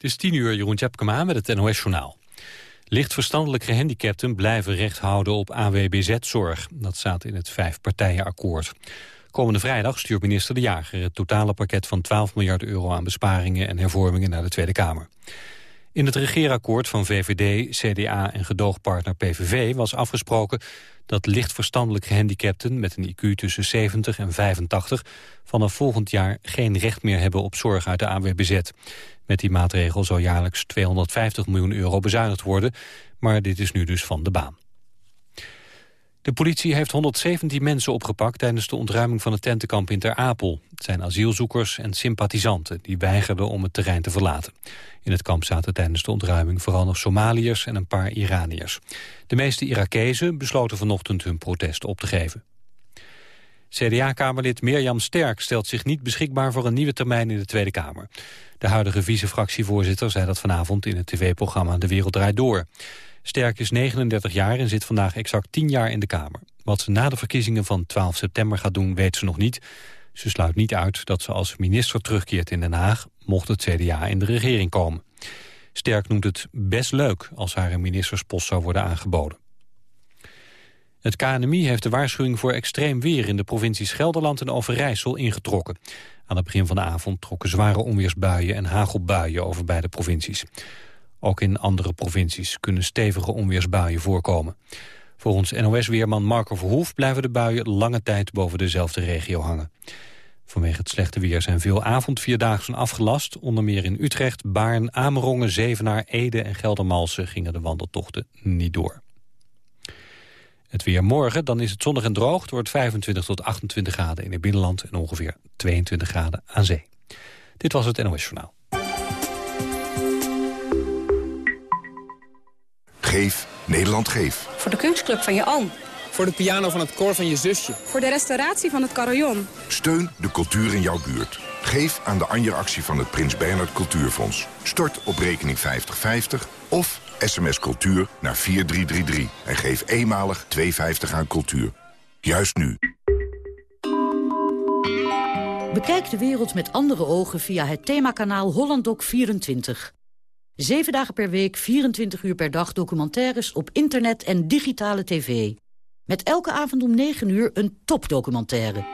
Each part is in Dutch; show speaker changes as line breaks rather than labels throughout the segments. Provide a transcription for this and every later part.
Het is tien uur, Jeroen Tjepkema met het NOS-journaal. Licht verstandelijk gehandicapten blijven recht houden op AWBZ-zorg. Dat staat in het vijfpartijenakkoord. Komende vrijdag stuurt minister De Jager het totale pakket van 12 miljard euro aan besparingen en hervormingen naar de Tweede Kamer. In het regeerakkoord van VVD, CDA en gedoogpartner PVV was afgesproken dat licht verstandelijk gehandicapten met een IQ tussen 70 en 85 vanaf volgend jaar geen recht meer hebben op zorg uit de AWBZ. Met die maatregel zou jaarlijks 250 miljoen euro bezuinigd worden, maar dit is nu dus van de baan. De politie heeft 117 mensen opgepakt tijdens de ontruiming van het tentenkamp in Ter Apel. Het zijn asielzoekers en sympathisanten die weigerden om het terrein te verlaten. In het kamp zaten tijdens de ontruiming vooral nog Somaliërs en een paar Iraniërs. De meeste Irakezen besloten vanochtend hun protest op te geven. CDA-kamerlid Mirjam Sterk stelt zich niet beschikbaar voor een nieuwe termijn in de Tweede Kamer. De huidige vice-fractievoorzitter zei dat vanavond in het tv-programma De Wereld Draait Door. Sterk is 39 jaar en zit vandaag exact 10 jaar in de Kamer. Wat ze na de verkiezingen van 12 september gaat doen, weet ze nog niet. Ze sluit niet uit dat ze als minister terugkeert in Den Haag... mocht het CDA in de regering komen. Sterk noemt het best leuk als haar een ministerspost zou worden aangeboden. Het KNMI heeft de waarschuwing voor extreem weer in de provincies Gelderland en Overijssel ingetrokken. Aan het begin van de avond trokken zware onweersbuien en hagelbuien over beide provincies. Ook in andere provincies kunnen stevige onweersbuien voorkomen. Volgens NOS-weerman Marco Verhoef blijven de buien lange tijd boven dezelfde regio hangen. Vanwege het slechte weer zijn veel avondvierdaagsen afgelast. Onder meer in Utrecht, Baarn, Amerongen, Zevenaar, Ede en Geldermalsen gingen de wandeltochten niet door. Het weer morgen, dan is het zonnig en droog. Het wordt 25 tot 28 graden in het binnenland en ongeveer 22 graden aan zee. Dit was het NOS Journaal.
Geef Nederland Geef.
Voor de kunstclub van je oom.
Voor de piano van het koor van je zusje.
Voor de restauratie van het carillon.
Steun de cultuur in jouw buurt. Geef aan de Anja-actie van het Prins Bernhard Cultuurfonds. Stort op rekening 5050 of sms cultuur naar 4333. En geef eenmalig 2,50 aan cultuur. Juist nu.
Bekijk de wereld met andere ogen via het themakanaal HollandDoc24. Zeven dagen per week, 24 uur per dag documentaires op internet en digitale tv. Met elke avond om 9 uur een topdocumentaire.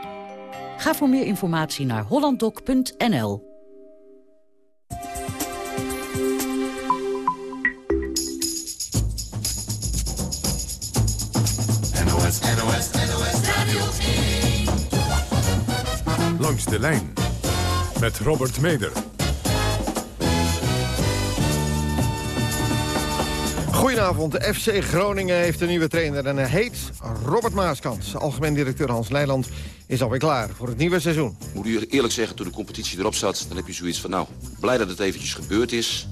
Ga voor meer informatie naar hollanddoc.nl.
NOS, NOS, NOS Radio 1.
Langs de lijn met Robert Meder.
Goedenavond, de FC Groningen heeft een nieuwe trainer en hij heet Robert Maaskant. Algemeen directeur Hans Leijland is alweer klaar voor het nieuwe seizoen.
Moet u eerlijk zeggen, toen de competitie erop zat, dan heb je zoiets van... nou, blij dat het eventjes gebeurd is,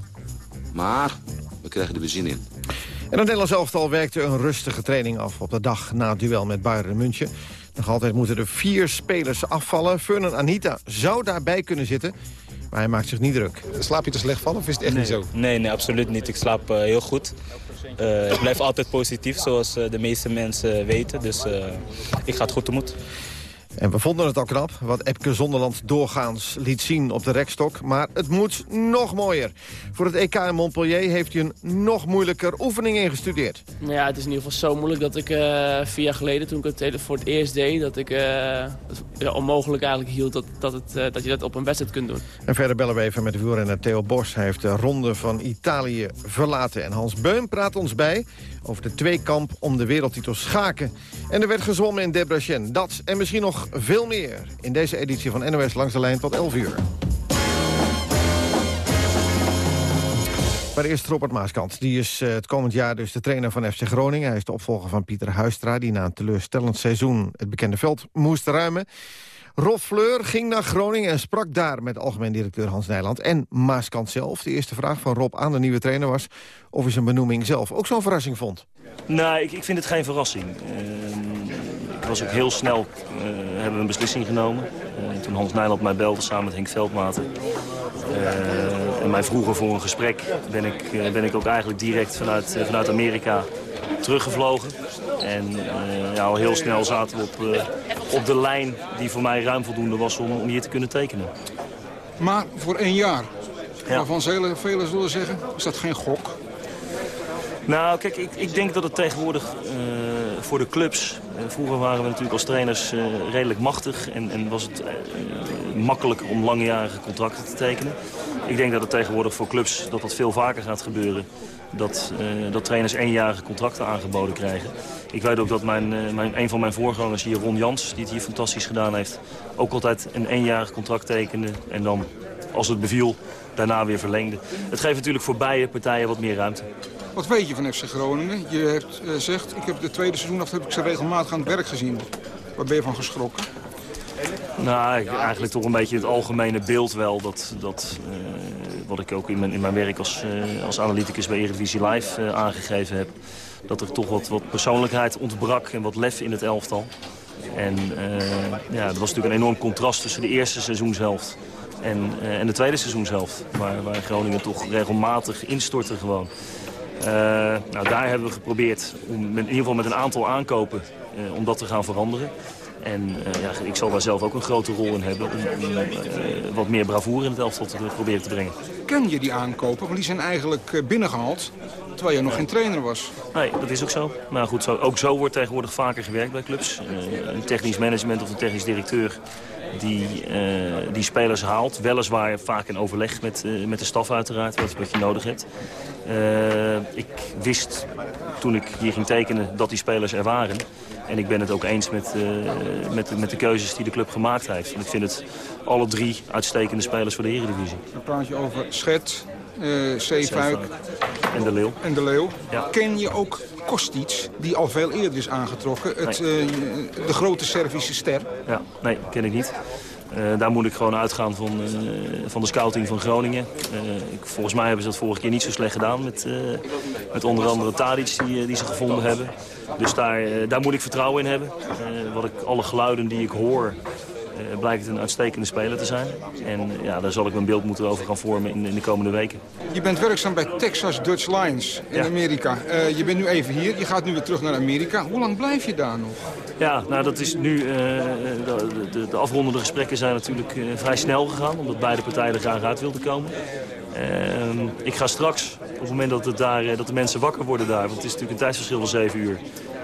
maar we krijgen er weer zin in.
En het Nederlands elftal werkte een rustige training af op de dag na het duel met Bayern München. Nog altijd moeten er vier spelers afvallen. Fernand Anita zou daarbij kunnen zitten, maar hij maakt zich niet druk.
Slaap je te slecht van of is het echt niet zo?
Nee, nee, absoluut niet. Ik slaap uh, heel goed. Uh, ik blijf altijd positief, zoals uh, de meeste mensen weten. Dus ik ga het goed tegemoet.
En we vonden het al knap, wat Epke Zonderland doorgaans liet zien op de rekstok. Maar het moet nog mooier. Voor het EK in Montpellier heeft hij een nog moeilijker oefening ingestudeerd.
Ja, het is in ieder geval zo moeilijk dat ik uh, vier jaar geleden, toen ik het voor het eerst deed... dat ik uh, ja, onmogelijk eigenlijk hield dat, dat, het, uh, dat je dat op een wedstrijd kunt doen.
En verder bellen we even met de wielrenner Theo Bos. Hij heeft de ronde van Italië verlaten. En Hans Beum praat ons bij over de tweekamp om de wereldtitel schaken. En er werd gezwommen in Debrecen. Dat en misschien nog veel meer in deze editie van NOS Langs de Lijn tot 11 uur. Maar eerst Robert Maaskant. Die is uh, het komend jaar dus de trainer van FC Groningen. Hij is de opvolger van Pieter Huistra... die na een teleurstellend seizoen het bekende veld moest ruimen. Rob Fleur ging naar Groningen en sprak daar met algemeen directeur Hans Nijland en Maaskant zelf. De eerste vraag van Rob aan de nieuwe trainer was of hij zijn benoeming zelf ook zo'n verrassing vond.
Nou, ik, ik, vind het geen verrassing. Uh, ik was ook heel snel, uh, hebben we een beslissing genomen. Uh, toen Hans Nijland mij belde samen met Henk Veldmaten. en mij vroegen voor een gesprek ben ik, ben ik ook eigenlijk direct vanuit, vanuit Amerika teruggevlogen. En uh, ja, al heel snel zaten we op, uh, op de lijn die voor mij ruim voldoende was om, om hier te kunnen tekenen.
Maar voor één jaar.
Waarvan velen, velen zullen zeggen, is dat geen gok?
Nou, kijk, ik, ik denk dat het tegenwoordig uh, voor de clubs... Vroeger waren we natuurlijk als trainers redelijk machtig... en, en was het makkelijker om langjarige contracten te tekenen. Ik denk dat het tegenwoordig voor clubs dat dat veel vaker gaat gebeuren. Dat, dat trainers eenjarige contracten aangeboden krijgen. Ik weet ook dat mijn, mijn, een van mijn voorgangers hier, Ron Jans... die het hier fantastisch gedaan heeft... ook altijd een eenjarig contract tekende. En dan, als het beviel, daarna weer verlengde. Het geeft natuurlijk voor beide partijen wat meer ruimte.
Wat weet je van FC Groningen? Je hebt uh, zegt, ik heb de tweede seizoen af heb ik ze regelmatig aan het werk gezien. Waar ben je van geschrokken?
Nou, eigenlijk toch een beetje het algemene beeld wel. Dat, dat, uh, wat ik ook in mijn, in mijn werk als, uh, als analyticus bij Eredivisie Live aangegeven heb. Dat er toch wat, wat persoonlijkheid ontbrak en wat lef in het elftal. En ja, er was natuurlijk een enorm contrast tussen de eerste seizoenshelft en, en de tweede seizoenshelft. Waar, waar Groningen toch regelmatig instortte gewoon. Nou, daar hebben we geprobeerd om in ieder geval met een aantal aankopen om dat te gaan veranderen. En uh, ja, ik zal daar zelf ook een grote rol in hebben om, om wat meer bravoure in het elftal te proberen te brengen.
Ken je die aankopen? Want die zijn eigenlijk binnengehaald terwijl je nog geen trainer was.
Nee, dat is ook zo. Maar goed, zo, ook zo wordt tegenwoordig vaker gewerkt bij clubs. een technisch management of een technisch directeur die, uh, die spelers haalt. Weliswaar vaak in overleg met, uh, met de staf uiteraard, wat, wat je nodig hebt. Ik wist toen ik hier ging tekenen dat die spelers er waren. En ik ben het ook eens met, met, met de keuzes die de club gemaakt heeft. En ik vind het alle drie uitstekende spelers voor de Eredivisie.
Dan praat je over Schet, uh, Zeefuik
en de Leeuw.
En de Leeuw. Ja. Ken je ook Kostic, die al veel eerder is aangetrokken. Het, nee. uh, de grote Servische ster.
Ja, nee, ken ik niet. Uh, daar moet ik gewoon uitgaan van, uh, van de scouting van Groningen. Ik, volgens mij hebben ze dat vorige keer niet zo slecht gedaan. Met, met onder andere Tadic die, die ze gevonden hebben. Dus daar, daar moet ik vertrouwen in hebben. wat ik, alle geluiden die ik hoor blijkt het een uitstekende speler te zijn. En ja, daar zal ik mijn beeld moeten over gaan vormen in, in de komende weken.
Je bent werkzaam bij Texas Dutch Lions in ja. Amerika. Uh, je bent nu even hier, je gaat nu weer terug naar Amerika. Hoe lang blijf je daar nog?
Ja, nou dat is nu, uh, de, de, de, afrondende gesprekken zijn natuurlijk vrij snel gegaan. Omdat beide partijen er graag uit wilden komen. Ehm, ik ga straks, op het moment dat, het daar, dat de mensen wakker worden daar... want het is natuurlijk een tijdsverschil van 7 uur...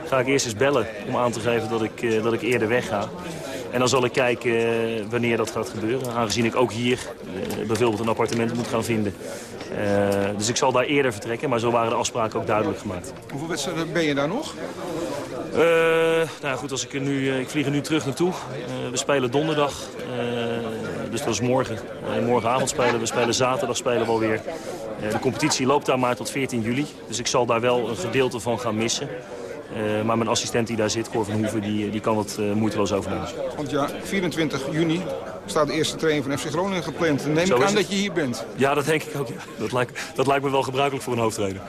ga ik eerst eens bellen om aan te geven dat ik, dat ik eerder wegga. En dan zal ik kijken wanneer dat gaat gebeuren. Aangezien ik ook hier uh, bijvoorbeeld een appartement moet gaan vinden. Uh, dus ik zal daar eerder vertrekken, maar zo waren de afspraken ook duidelijk gemaakt.
Hoeveel wedstrijden ben je daar nog?
Uh, nou goed, als ik, er nu, ik vlieg er nu terug naartoe. we spelen donderdag, dus dat is morgen. morgenavond spelen we, spelen zaterdag spelen we alweer. de competitie loopt daar maar tot 14 juli. Dus ik zal daar wel een gedeelte van gaan missen. Uh, maar mijn assistent die daar zit, Cor van Hoeven, die, die kan het uh, moeiteloos overnemen.
Want ja, 24 juni staat de eerste training van FC Groningen gepland. Neem Zo ik aan dat je hier bent.
Ja, dat denk ik ook. Ja. Dat, lijkt, dat lijkt me wel gebruikelijk voor een hoofdtrainer.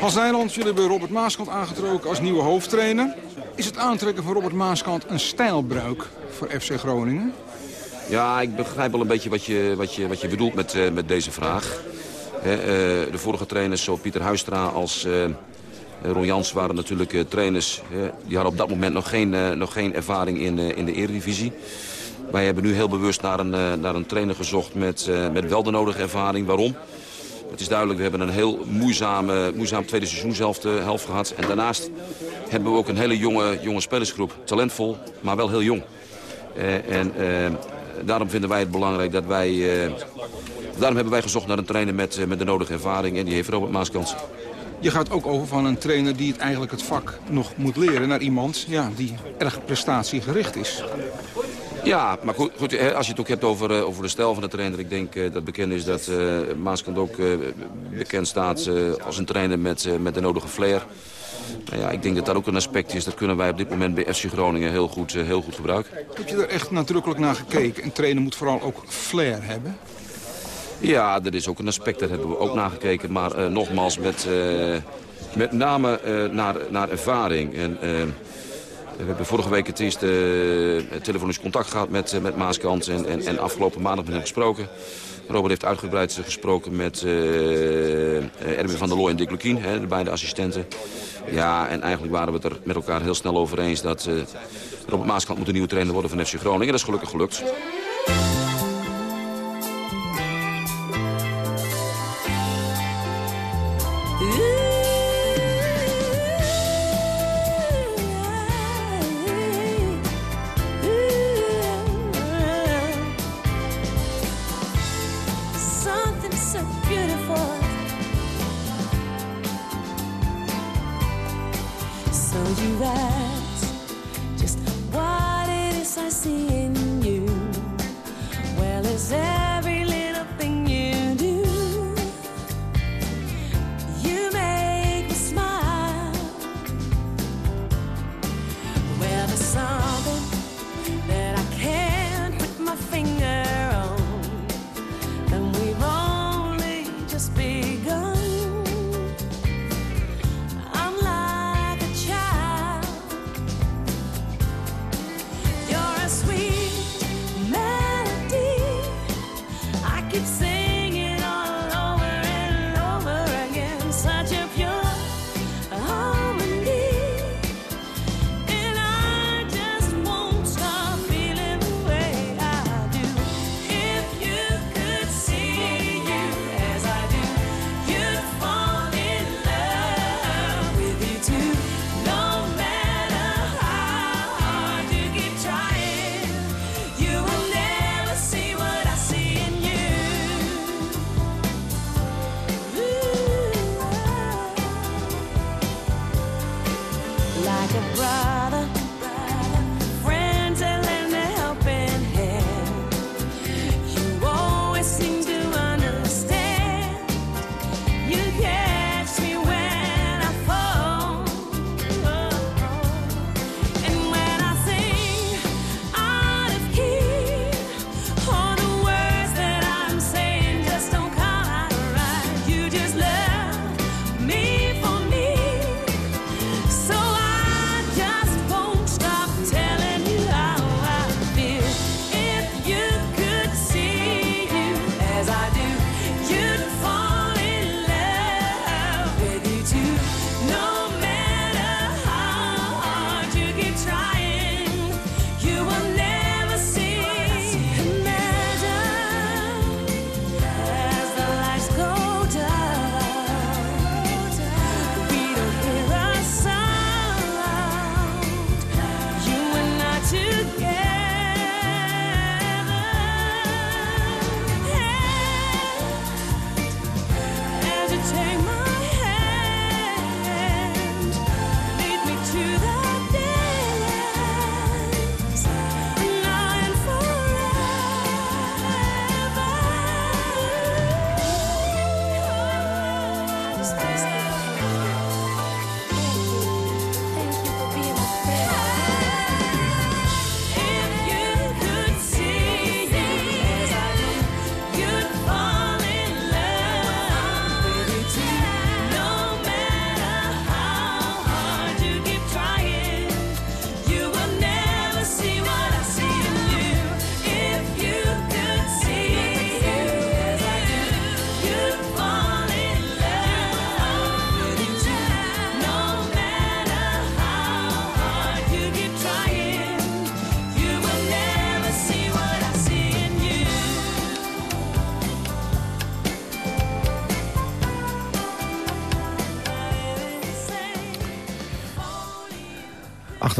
Hans Nijland, jullie hebben Robert Maaskant aangetrokken als nieuwe hoofdtrainer. Is het aantrekken van Robert Maaskant een stijlbruik voor FC Groningen?
Ja, ik begrijp wel een beetje wat je, wat je, wat je bedoelt met, uh, met deze vraag. He, de vorige trainers, zo Pieter Huistra als... Ron Jans waren natuurlijk uh, trainers. Die hadden op dat moment nog geen, uh, nog geen ervaring in, in de Eredivisie. Wij hebben nu heel bewust naar een, naar een trainer gezocht met, met wel de nodige ervaring. Waarom? Het is duidelijk, we hebben een heel moeizame, moeizaam tweede seizoenshelft helft gehad. En daarnaast hebben we ook een hele jonge, jonge spelersgroep. Talentvol, maar wel heel jong. en daarom vinden wij het belangrijk dat wij... daarom hebben wij gezocht naar een trainer met, met de nodige ervaring. En die heeft Robert Maaskans.
Je gaat ook over van een trainer die het eigenlijk het vak nog moet leren... naar iemand ja, die erg prestatiegericht is.
Ja, maar goed, goed, als je het ook hebt over, uh, over de stijl van de trainer. Ik denk uh, dat bekend is dat uh, Maaskant ook bekend staat als een trainer met, met de nodige flair. Nou ja, ik denk dat dat ook een aspect is. Dat kunnen wij op dit moment bij FC Groningen heel goed, heel goed gebruiken.
Heb je er echt nadrukkelijk naar gekeken? Een trainer moet vooral ook flair hebben?
Ja, dat is ook een aspect, dat hebben we ook nagekeken. Maar uh, nogmaals, met, uh, met name uh, naar, naar ervaring. En, we hebben vorige week het eerste telefonisch contact gehad met, met Maaskant. En, en, en, afgelopen maandag met hem gesproken. Robert heeft uitgebreid gesproken met Erwin van der Looy en Dick Lukien, de beide assistenten. Ja, en eigenlijk waren we het er met elkaar heel snel over eens... dat Robert Maaskant moet een nieuwe trainer worden van FC Groningen. Dat is gelukkig gelukt.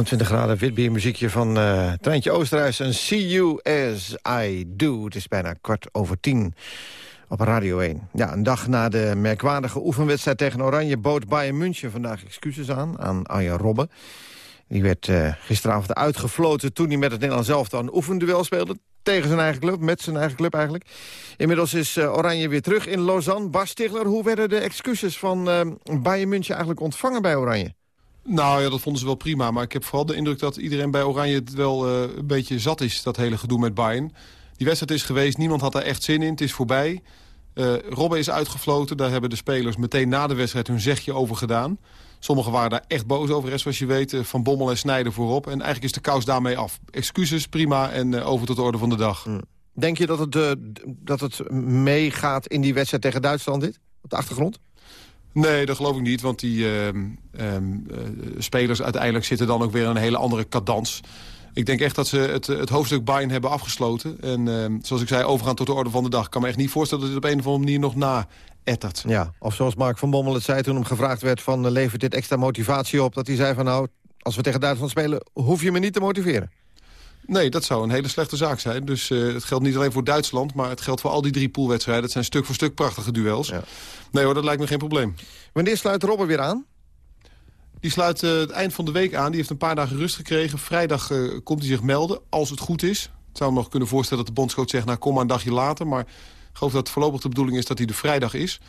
28 graden, witbier muziekje van eh Treintje Oosterhuis. En See You As I Do. Het is bijna kwart over tien op Radio 1. Ja, een dag na de merkwaardige oefenwedstrijd tegen Oranje... bood Bayern München vandaag excuses aan, aan Arjen Robben. Die werd eh, gisteravond uitgefloten toen hij met het Nederlands elftal een oefenduel speelde. Tegen zijn eigen club, met zijn eigen club eigenlijk. Inmiddels is eh, Oranje weer terug in Lausanne. Bas Stigler, hoe werden de excuses van Bayern München eigenlijk ontvangen bij Oranje?
Nou ja, dat vonden ze wel prima. Maar ik heb vooral de indruk dat iedereen bij Oranje het wel eh, een beetje zat is, dat hele gedoe met Bayern. Die wedstrijd is geweest, niemand had daar echt zin in, het is voorbij. Eh Robben is uitgefloten, daar hebben de spelers meteen na de wedstrijd hun zegje over gedaan. Sommigen waren daar echt boos over, zoals je weet, eh, Van Bommel en Snijder voorop. En eigenlijk is de kous daarmee af. Excuses, prima, en over tot de orde van de dag.
Denk je dat het, dat het meegaat in die wedstrijd tegen Duitsland dit? Op de achtergrond?
Nee, dat geloof ik niet, want die ehm, ehm, eh, spelers uiteindelijk zitten dan ook weer in een hele andere cadans. Ik denk echt dat ze het, het hoofdstuk Bayern hebben afgesloten. En ehm, zoals ik zei, overgaan tot de orde van de dag. Ik kan me echt niet voorstellen dat het op een of andere manier nog na ettert.
Ja, of zoals Mark van Bommel het zei toen hem gevraagd werd... van eh, levert dit extra motivatie op? Dat hij zei van nou, als we tegen Duitsland spelen... hoef je me niet te motiveren.
Nee, dat zou een hele slechte zaak zijn. Dus eh, het geldt niet alleen voor Duitsland, maar het geldt voor al die drie poolwedstrijden. Het zijn stuk voor stuk prachtige duels. Nee hoor, dat lijkt me geen probleem.
Wanneer sluit Robben weer aan?
Die sluit eh, het eind van de week aan. Die heeft een paar dagen rust gekregen. Vrijdag eh, komt hij zich melden, als het goed is. Ik zou me nog kunnen voorstellen dat de bondscoach zegt... nou, kom maar een dagje later. Maar ik geloof dat voorlopig de bedoeling is dat hij de vrijdag is.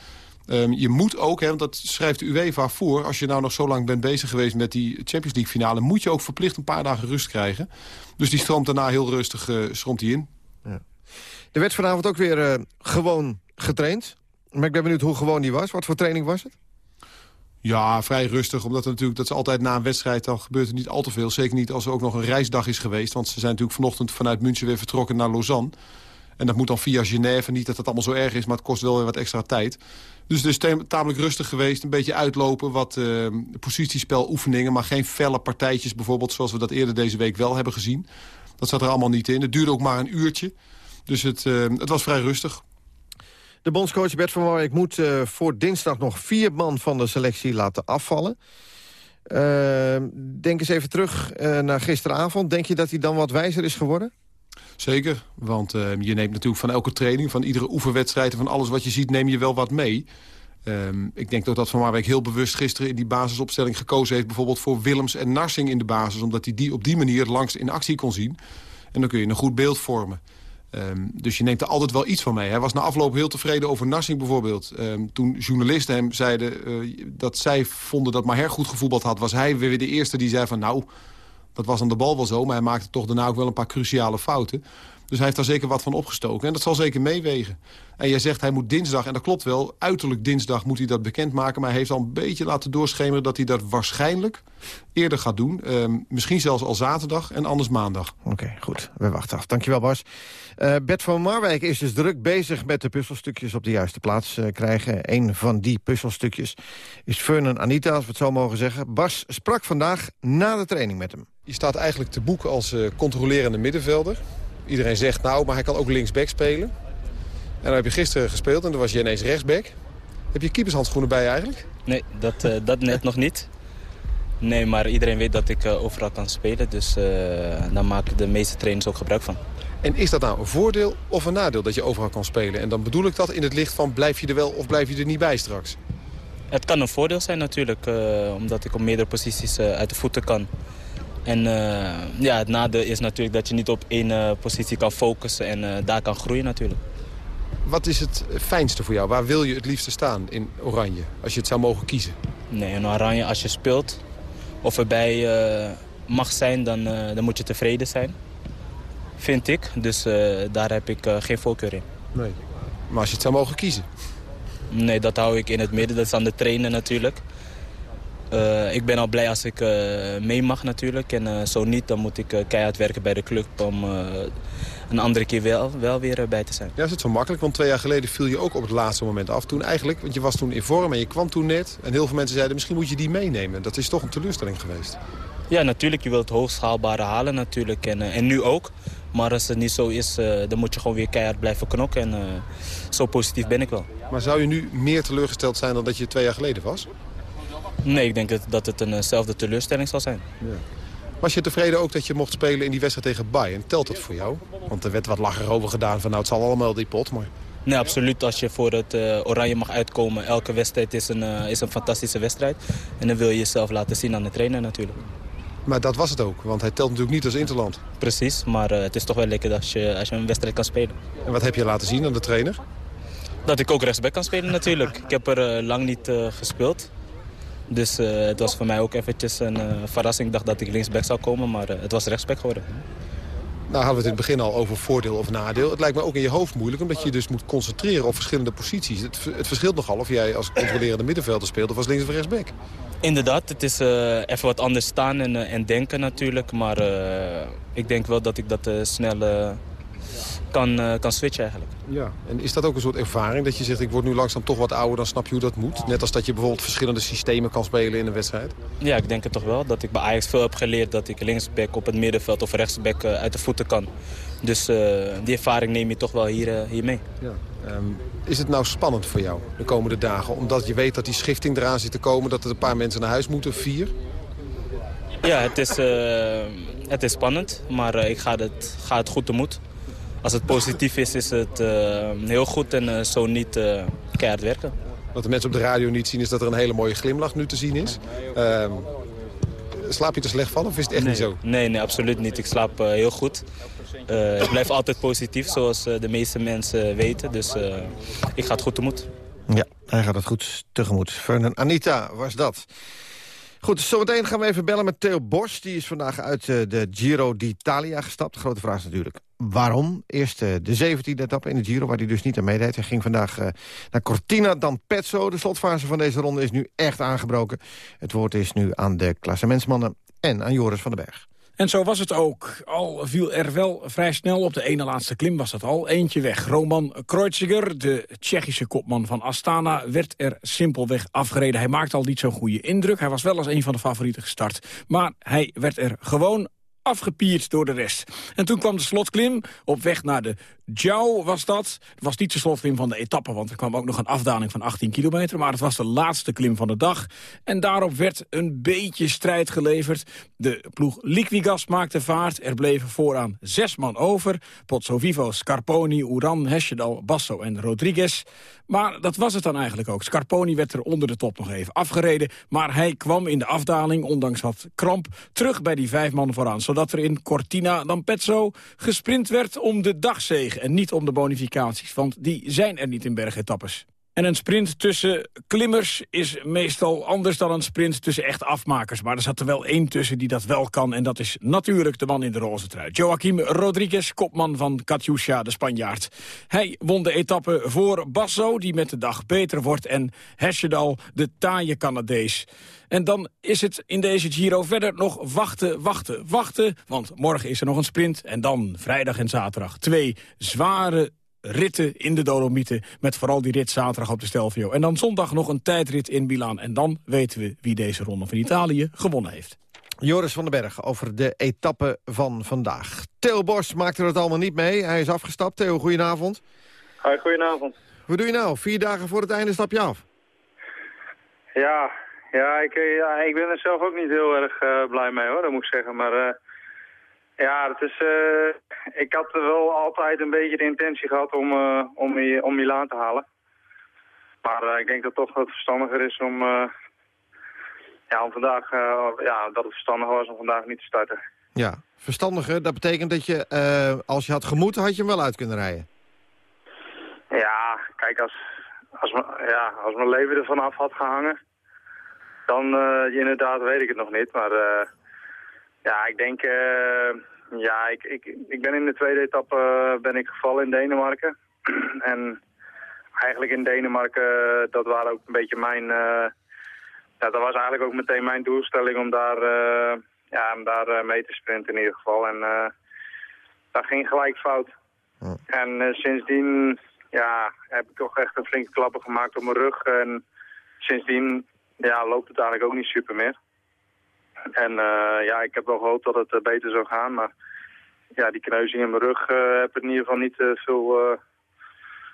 Ehm, je moet ook, hè, want dat schrijft de UEFA voor... als je nou nog zo lang bent bezig geweest met die Champions League finale... moet je ook verplicht een paar dagen rust krijgen. Dus die stroomt daarna heel rustig uh, stroomt hij in.
Er werd vanavond ook weer uh, gewoon getraind. Maar ik ben benieuwd hoe gewoon die was. Wat voor training was het?
Ja, vrij rustig. Omdat er natuurlijk, dat is altijd na een wedstrijd... dan gebeurt er niet al te veel. Zeker niet als er ook nog een reisdag is geweest. Want ze zijn natuurlijk vanochtend vanuit München weer vertrokken naar Lausanne. En dat moet dan via Genève. Niet dat het allemaal zo erg is, maar het kost wel weer wat extra tijd. Dus is tamelijk rustig geweest. Een beetje uitlopen, wat uh, positiespel oefeningen... maar geen felle partijtjes bijvoorbeeld... zoals we dat eerder deze week wel hebben gezien. Dat zat er allemaal niet in. Het duurde ook maar een uurtje. Dus het, uh, het was vrij rustig.
De bondscoach Bert van Marwijk moet uh, voor dinsdag nog vier man van de selectie laten afvallen. Uh, denk eens even terug uh, naar gisteravond. Denk je dat hij dan wat wijzer is geworden?
Zeker, want uh, je neemt natuurlijk van elke training... van iedere oefenwedstrijd en van alles wat je ziet... neem je wel wat mee. Um, ik denk ook dat Van Marwijk heel bewust gisteren in die basisopstelling gekozen heeft... bijvoorbeeld voor Willems en Narsing in de basis... omdat hij die op die manier langst in actie kon zien. En dan kun je een goed beeld vormen. Um, dus je neemt er altijd wel iets van mee. Hij was na afloop heel tevreden over Narsing bijvoorbeeld. Toen journalisten hem zeiden uh, dat zij vonden dat Maher goed gevoetbald had... was hij weer de eerste die zei van nou, dat was aan de bal wel zo... maar hij maakte toch daarna ook wel een paar cruciale fouten. Dus hij heeft daar zeker wat van opgestoken. En dat zal zeker meewegen. En jij zegt hij moet dinsdag, en dat klopt wel... uiterlijk dinsdag moet hij dat bekendmaken... maar hij heeft al een beetje laten doorschemeren... dat hij dat waarschijnlijk eerder gaat doen. Um, misschien zelfs al zaterdag en anders maandag.
Oké, okay, goed. We wachten af. Dankjewel, Bas. Uh, Bert van Marwijk is dus druk bezig met de puzzelstukjes op de juiste plaats uh, krijgen. Een van die puzzelstukjes is Fernan Anita, als we het zo mogen zeggen. Bas sprak vandaag na de training met hem.
Je staat eigenlijk te boek als uh, controlerende middenvelder. Iedereen zegt nou, maar hij kan ook linksback spelen. En dan heb je gisteren gespeeld en dan was je ineens rechtsback. Heb je keepershandschoenen bij je eigenlijk?
Nee, dat, uh, dat net nog niet. Nee, maar iedereen weet dat ik uh, overal kan spelen. Dus uh, daar maken de meeste trainers ook gebruik van.
En is dat nou een voordeel of een nadeel dat je overal kan spelen? En dan bedoel ik dat in het licht van blijf je er wel of blijf je er niet bij straks?
Het kan een voordeel zijn natuurlijk, omdat ik op meerdere posities uit de voeten kan. En uh, ja, het nadeel is natuurlijk dat je niet op één uh, positie kan focussen en uh, daar kan groeien natuurlijk.
Wat is het fijnste voor jou? Waar wil je het liefste staan in Oranje, als je het zou mogen kiezen?
Nee, in Oranje als je speelt of erbij mag zijn, dan, dan moet je tevreden zijn. Vind ik, dus daar heb ik geen voorkeur in.
Nee. Maar als je het zou mogen kiezen?
Nee, dat hou ik in het midden. Dat is aan de trainer natuurlijk. Uh, ik ben al blij als ik uh, mee mag natuurlijk. En uh, zo niet, dan moet ik keihard werken bij de club om een andere keer wel, wel weer bij te zijn.
Ja, is het zo makkelijk? Want twee jaar geleden viel je ook op het laatste moment af. Toen eigenlijk, want je was toen in vorm en je kwam toen net. En heel veel mensen zeiden, misschien moet je die meenemen. Dat is toch een teleurstelling geweest.
Ja, natuurlijk. Je wilt het hoogst haalbare halen natuurlijk. En, en nu ook. Maar als het niet zo is, dan moet je gewoon weer keihard blijven knokken. En zo positief ben ik wel.
Maar zou je nu meer teleurgesteld zijn dan dat je twee jaar geleden was?
Nee, ik denk dat het eenzelfde teleurstelling zal zijn.
Ja. Was je tevreden ook dat je mocht spelen in die wedstrijd tegen Bayern? Telt dat voor jou? Want er werd wat lacher over gedaan van nou het zal allemaal die pot. Maar...
Nee, absoluut. Als je voor het uh, oranje mag uitkomen, elke wedstrijd is een, uh, is een fantastische wedstrijd. En dan wil je jezelf laten zien aan de trainer natuurlijk.
Maar dat was het ook, want hij telt natuurlijk niet als interland.
Precies, maar uh, het is toch wel lekker als je, als je een wedstrijd kan spelen.
En wat heb je laten zien aan de trainer?
Dat ik ook rechtsback kan spelen natuurlijk. ik heb er lang niet gespeeld. Dus uh, het was voor mij ook eventjes een uh, verrassing. Ik dacht dat ik linksback zou komen, maar uh, het was rechtsback geworden.
Nou hadden we het in het begin al over voordeel of nadeel. Het lijkt me ook in je hoofd moeilijk, omdat je je dus moet concentreren op verschillende posities. Het, het verschilt nogal of jij als controlerende middenvelder speelt of als links- of rechtsback.
Inderdaad, het is even wat anders staan en, en denken natuurlijk. Maar ik denk wel dat ik dat snel kan, uh, kan switchen eigenlijk.
Ja, en is dat ook een soort ervaring dat je zegt... ik word nu langzaam toch wat ouder, dan snap je hoe dat moet? Net als dat je bijvoorbeeld verschillende systemen kan spelen in een wedstrijd?
Ja, ik denk het toch wel. Dat ik bij Ajax veel heb geleerd dat ik linksback op het middenveld of rechtsback uh, uit de voeten kan. Dus uh, die ervaring neem je toch wel hier, hier mee.
Ja. Um, is het nou spannend voor jou de komende dagen? Omdat je weet dat die schifting eraan zit te komen, dat er een paar mensen naar huis moeten, vier?
Ja, het is, het is spannend, maar ik ga het, ga het goed tegemoet als het positief is, is het uh, heel goed en uh, zo niet uh, keihard werken.
Wat de mensen op de radio niet zien is dat er een hele mooie glimlach nu te zien is. Ehm, slaap je te slecht van of is het echt
nee.
niet zo?
Nee, nee, absoluut niet. Ik slaap eh, heel goed. Eh, ik blijf altijd positief, zoals eh, de meeste mensen weten. Dus eh, ik ga het goed tegemoet.
Ja, hij gaat het goed tegemoet. Vernon Anita was dat. Goed, zometeen gaan we even bellen met Theo Bos. Die is vandaag uit eh, de Giro d'Italia gestapt. Grote vraag is natuurlijk waarom. Eerst eh, de 17e etappe in de Giro, waar hij dus niet aan meedeed. Hij ging vandaag eh, naar Cortina d'Ampezzo. De slotfase van deze ronde is nu echt aangebroken. Het woord is nu aan de klassementsmannen en aan Joris van den Berg.
En zo was het ook. Al viel er wel vrij snel op de ene laatste klim was dat al. Eentje weg. Roman Kreuziger, de Tsjechische kopman van Astana... werd er simpelweg afgereden. Hij maakte al niet zo'n goede indruk. Hij was wel als een van de favorieten gestart. Maar hij werd er gewoon afgepierd door de rest. En toen kwam de slotklim. Op weg naar de Jou was dat. Het was niet de slotklim van de etappe, want er kwam ook nog een afdaling van 18 kilometer. Maar het was de laatste klim van de dag. En daarop werd een beetje strijd geleverd. De ploeg Liquigas maakte vaart. Er bleven vooraan zes man over. Pozzo Vivo, Scarponi, Uran, Hesjedal, Basso en Rodriguez. Maar dat was het dan eigenlijk ook. Scarponi werd er onder de top nog even afgereden. Maar hij kwam in de afdaling, ondanks wat kramp, terug bij die vijf man vooraan. Zodat er in Cortina d'Ampezzo gesprint werd om de dagzegen. En niet om de bonificaties, want die zijn er niet in bergetappes. En een sprint tussen klimmers is meestal anders dan een sprint tussen echt afmakers. Maar er zat er wel één tussen die dat wel kan. En dat is natuurlijk de man in de roze trui. Joaquim Rodriguez, kopman van Katyusha, de Spanjaard. Hij won de etappe voor Basso, die met de dag beter wordt. En Hesjedal, de taaie Canadees. En dan is het in deze Giro verder nog wachten, wachten, wachten. Want morgen is er nog een sprint. En dan vrijdag en zaterdag twee zware ritten in de Dolomieten... met vooral die rit zaterdag op de Stelvio. En dan zondag nog een tijdrit in Milaan. En dan weten we wie deze ronde van Italië gewonnen heeft.
Joris van den Berg over de etappe van vandaag. Theo Bos maakte het allemaal niet mee. Hij is afgestapt. Theo, goedenavond.
Hoi, goedenavond.
Wat doe je nou? Vier dagen voor het einde stap je af.
Ja, ja, ik, ja, ik ben er zelf ook niet heel erg eh, blij mee hoor, dat moet ik zeggen. Maar eh, ja, het is, eh, ik had wel altijd een beetje de intentie gehad om, eh, om, om Milaan te halen. Maar eh, ik denk dat toch het verstandiger is om, ja, om vandaag, ja, dat het verstandig was om vandaag niet te starten.
Ja, verstandiger. Dat betekent dat je, als je had gemoeten, had je hem wel uit kunnen rijden.
Ja, kijk, als, als, ja, als mijn leven ervan af had gehangen, dan inderdaad weet ik het nog niet. Maar ja, ik denk, ja, ik, ik, ik ben in de tweede etappe eh, ben ik gevallen in Denemarken. en eigenlijk in Denemarken, eh, dat waren ook een beetje mijn, eh, ja, dat was eigenlijk ook meteen mijn doelstelling om daar, ja, om daar mee te sprinten in ieder geval. En eh dat ging gelijk fout. En sindsdien ja, heb ik toch echt een flinke klappen gemaakt op mijn rug. En sindsdien ja, loopt het eigenlijk ook niet super meer. En eh, ja, ik heb wel gehoopt dat het eh, beter zou gaan. Maar ja, die kneuzing in mijn rug eh heb in ieder geval niet veel,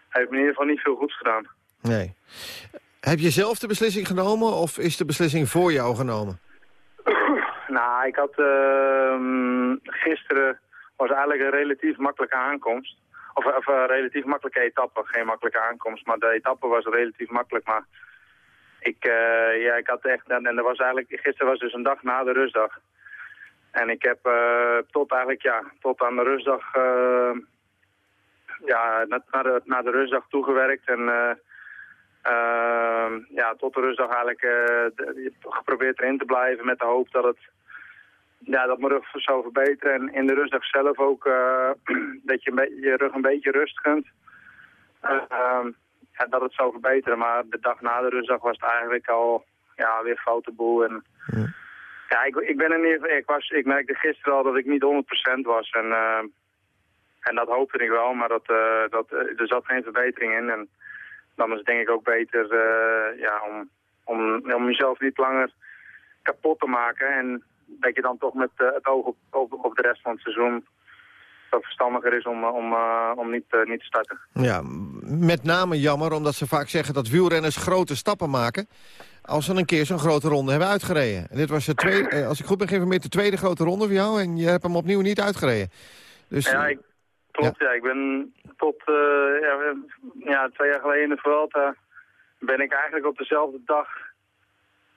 heeft in ieder geval niet veel goeds gedaan.
Nee. Heb je zelf de beslissing genomen of is de beslissing voor jou genomen?
Nou, ik had ehm, gisteren was eigenlijk een relatief makkelijke aankomst. Of, of een relatief makkelijke etappe. Geen makkelijke aankomst, maar de etappe was relatief makkelijk. Maar ik, eh, ja, ik had echt, en, en dat was eigenlijk, gisteren was dus een dag na de rustdag. En ik heb eh, tot eigenlijk, ja, tot aan de rustdag, eh, ja, na, naar, de, naar de rustdag toegewerkt. En Ehm, ja, tot de rustdag eigenlijk geprobeerd erin te blijven met de hoop dat het ja, dat mijn rug zou verbeteren. En in de rustdag zelf ook dat je je rug een beetje rust gunt. Dat het zou verbeteren. Maar de dag na de rustdag was het eigenlijk al ja, weer foute boel. En, ja, ik, ik ben in ieder geval, ik, was, ik merkte gisteren al dat ik niet 100% was. En, eh, en dat hoopte ik wel, maar dat, eh, dat, eh, er zat geen verbetering in. En dan is het denk ik ook beter ja, om, om, om jezelf niet langer kapot te maken. En dat je dan toch met het oog op, op, op de rest van het seizoen dat het verstandiger is om, om, om niet, niet te starten.
Ja, met name jammer, omdat ze vaak zeggen dat wielrenners grote stappen maken... als ze een keer zo'n grote ronde hebben uitgereden. En dit was de tweede, eh, als ik goed ben geïnformeerd, de tweede grote ronde voor jou... en je hebt hem opnieuw niet uitgereden. Dus,
ja, ik, klopt. Ja. ik ben tot eh, ja, twee jaar geleden in de Vuelta ben ik eigenlijk op dezelfde dag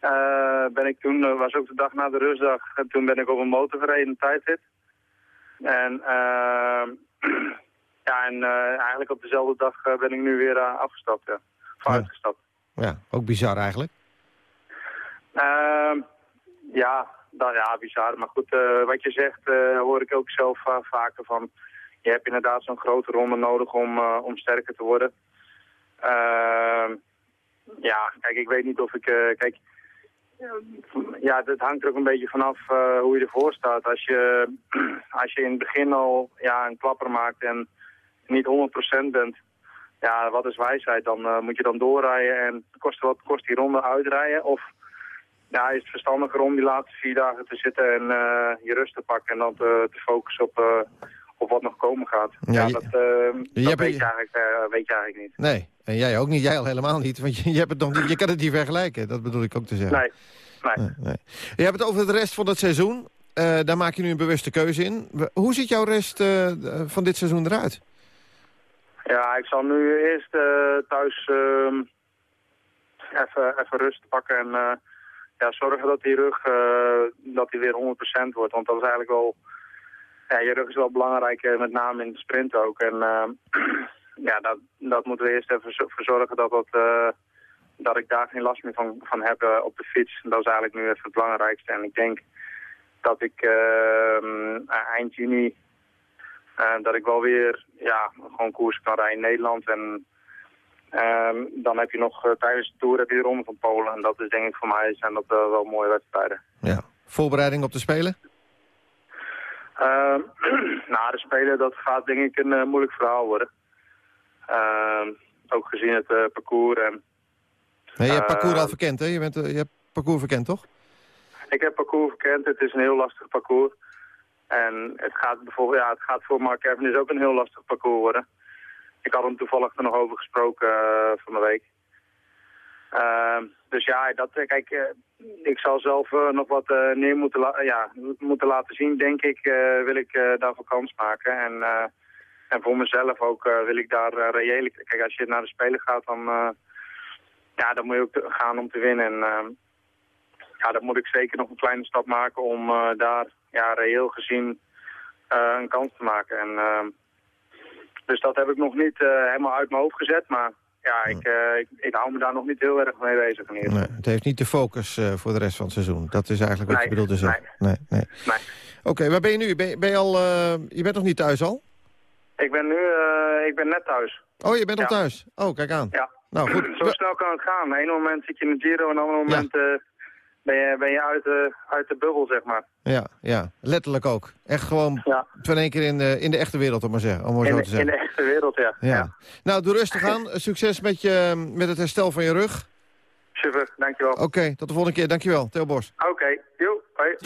eh, ben ik toen, was ook de dag na de rustdag, en toen ben ik op een motor gereden, een tijdrit. En, eh, ja, en eh, eigenlijk op dezelfde dag eh, ben ik nu weer eh, afgestapt, ja. Of uitgestapt.
Ja, ook bizar eigenlijk.
Ehm, ja, nou ja, bizar. Maar goed, wat je zegt hoor ik ook zelf va- vaker van... Je hebt inderdaad zo'n grote ronde nodig om, om sterker te worden. Ehm, ja, kijk, ik weet niet of ik... kijk, ja, het hangt er ook een beetje vanaf eh, hoe je ervoor staat. Als je, als je in het begin al ja, een klapper maakt en niet 100% bent... Ja, wat is wijsheid? Dan eh, moet je dan doorrijden en kost wat kost die ronde uitrijden? Of ja, is het verstandiger om die laatste vier dagen te zitten en eh, je rust te pakken en dan te, te focussen op, eh, op wat nog komen gaat.
Ja,
dat, eh,
je
dat weet, je eigenlijk, weet je eigenlijk niet.
Nee, en jij ook niet. Jij al helemaal niet. Want je, je, hebt het nog niet, je kan het niet vergelijken. Dat bedoel ik ook te zeggen.
Nee, nee.
nee. Je hebt het over de rest van het seizoen. Daar maak je nu een bewuste keuze in. Hoe ziet jouw rest van dit seizoen eruit?
Ja, ik zal nu eerst eh, thuis ehm, even even rust pakken en eh, ja, zorgen dat die rug eh, dat die weer 100% wordt. Want dat is eigenlijk wel... Ja, je rug is wel belangrijk, met name in de sprint ook. En ehm, ja, dat, dat moeten we eerst even voor zorgen dat, dat, dat ik daar geen last meer van, van heb op de fiets. Dat is eigenlijk nu even het belangrijkste. En ik denk dat ik ehm, eind juni dat ik wel weer ja, gewoon koers kan rijden in Nederland. En ehm, dan heb je nog eh, tijdens de Tour heb je de Ronde van Polen. En dat is denk ik voor mij zijn dat eh, wel mooie wedstrijden.
Ja. Voorbereiding op de Spelen?
Ehm, nou, de Spelen, dat gaat denk ik een eh, moeilijk verhaal worden. Ehm, ook gezien het eh, parcours. En,
Nee, je hebt parcours
Eh,
al verkend, hè? Je, bent, eh, je hebt parcours verkend, toch?
Ik heb parcours gekend. Het is een heel lastig parcours. En het gaat bijvoorbeeld, ja, het gaat voor Mark Cavendish ook een heel lastig parcours worden. Ik had hem toevallig er nog over gesproken eh, van de week. Ehm, dus ja, dat, eh, kijk, eh, ik zal zelf nog wat neer moeten, moeten laten zien, denk ik, wil ik daarvoor kans maken. En, en voor mezelf ook wil ik daar reële... Kijk, als je naar de Spelen gaat, dan, ja, dan moet je ook gaan om te winnen. En ehm, ja, dan moet ik zeker nog een kleine stap maken om daar ja, reëel gezien eh, een kans te maken. En, ehm, dus dat heb ik nog niet eh, helemaal uit mijn hoofd gezet, maar ja, ik, eh, ik, ik hou me daar nog niet heel erg mee bezig in ieder geval.
Nee, het heeft niet de focus voor de rest van het seizoen. Dat is eigenlijk wat
Nee,
je bedoelde zeggen. Nee. Nee,
Nee.
Oké, waar ben je nu? Ben, je- ben je, al, je bent nog niet thuis al?
Ik ben nu ik ben net thuis.
Oh, je bent al
Ja.
thuis? Oh, kijk aan.
Ja.
Nou, goed.
Zo snel kan het gaan. Eén moment zit je in de Giro en een ander moment ben je, ben je uit, de, uit de bubbel, zeg maar.
Ja, ja, letterlijk ook. Echt gewoon van één keer in de, in de echte wereld, om maar, zeggen, om maar
In
zo te zeggen.
in de echte wereld, ja.
ja. Nou, doe rustig aan. Succes met, je, met het herstel van je rug.
Super, dankjewel.
Oké, tot de volgende keer. Dankjewel, Theo Bos.
Oké, joe, hoi.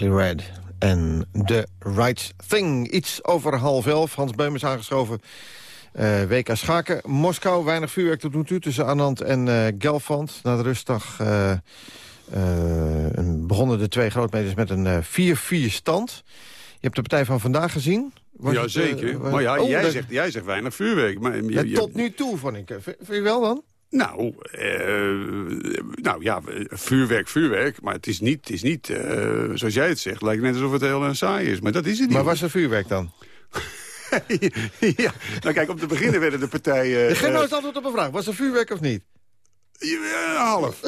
Simply Red en The Right Thing. Iets over half elf. Hans Beum is aangeschoven. Eh, WK Schaken. Moskou, weinig vuurwerk tot nu toe tussen Anand en eh Gelfand. Na de rustdag eh, begonnen de twee grootmeters met een eh, 4-4 stand. Je hebt de partij van vandaag gezien. Was
ja,
het,
zeker.
was-
maar ja,
Oh,
jij, zegt, jij zegt weinig vuurwerk. Maar, je-
Ja,
je-
tot nu toe, vond ik. Vind je wel dan?
Nou, eh, nou ja, vuurwerk, vuurwerk. Maar het is niet, het is niet eh, zoals jij het zegt. Lijkt net alsof het heel eh, saai is. Maar dat is het niet.
Maar was er vuurwerk dan?
ja, nou kijk, om te beginnen werden de partijen...
Ik geef nou eens antwoord op een vraag. Was er vuurwerk of niet?
Ja, half.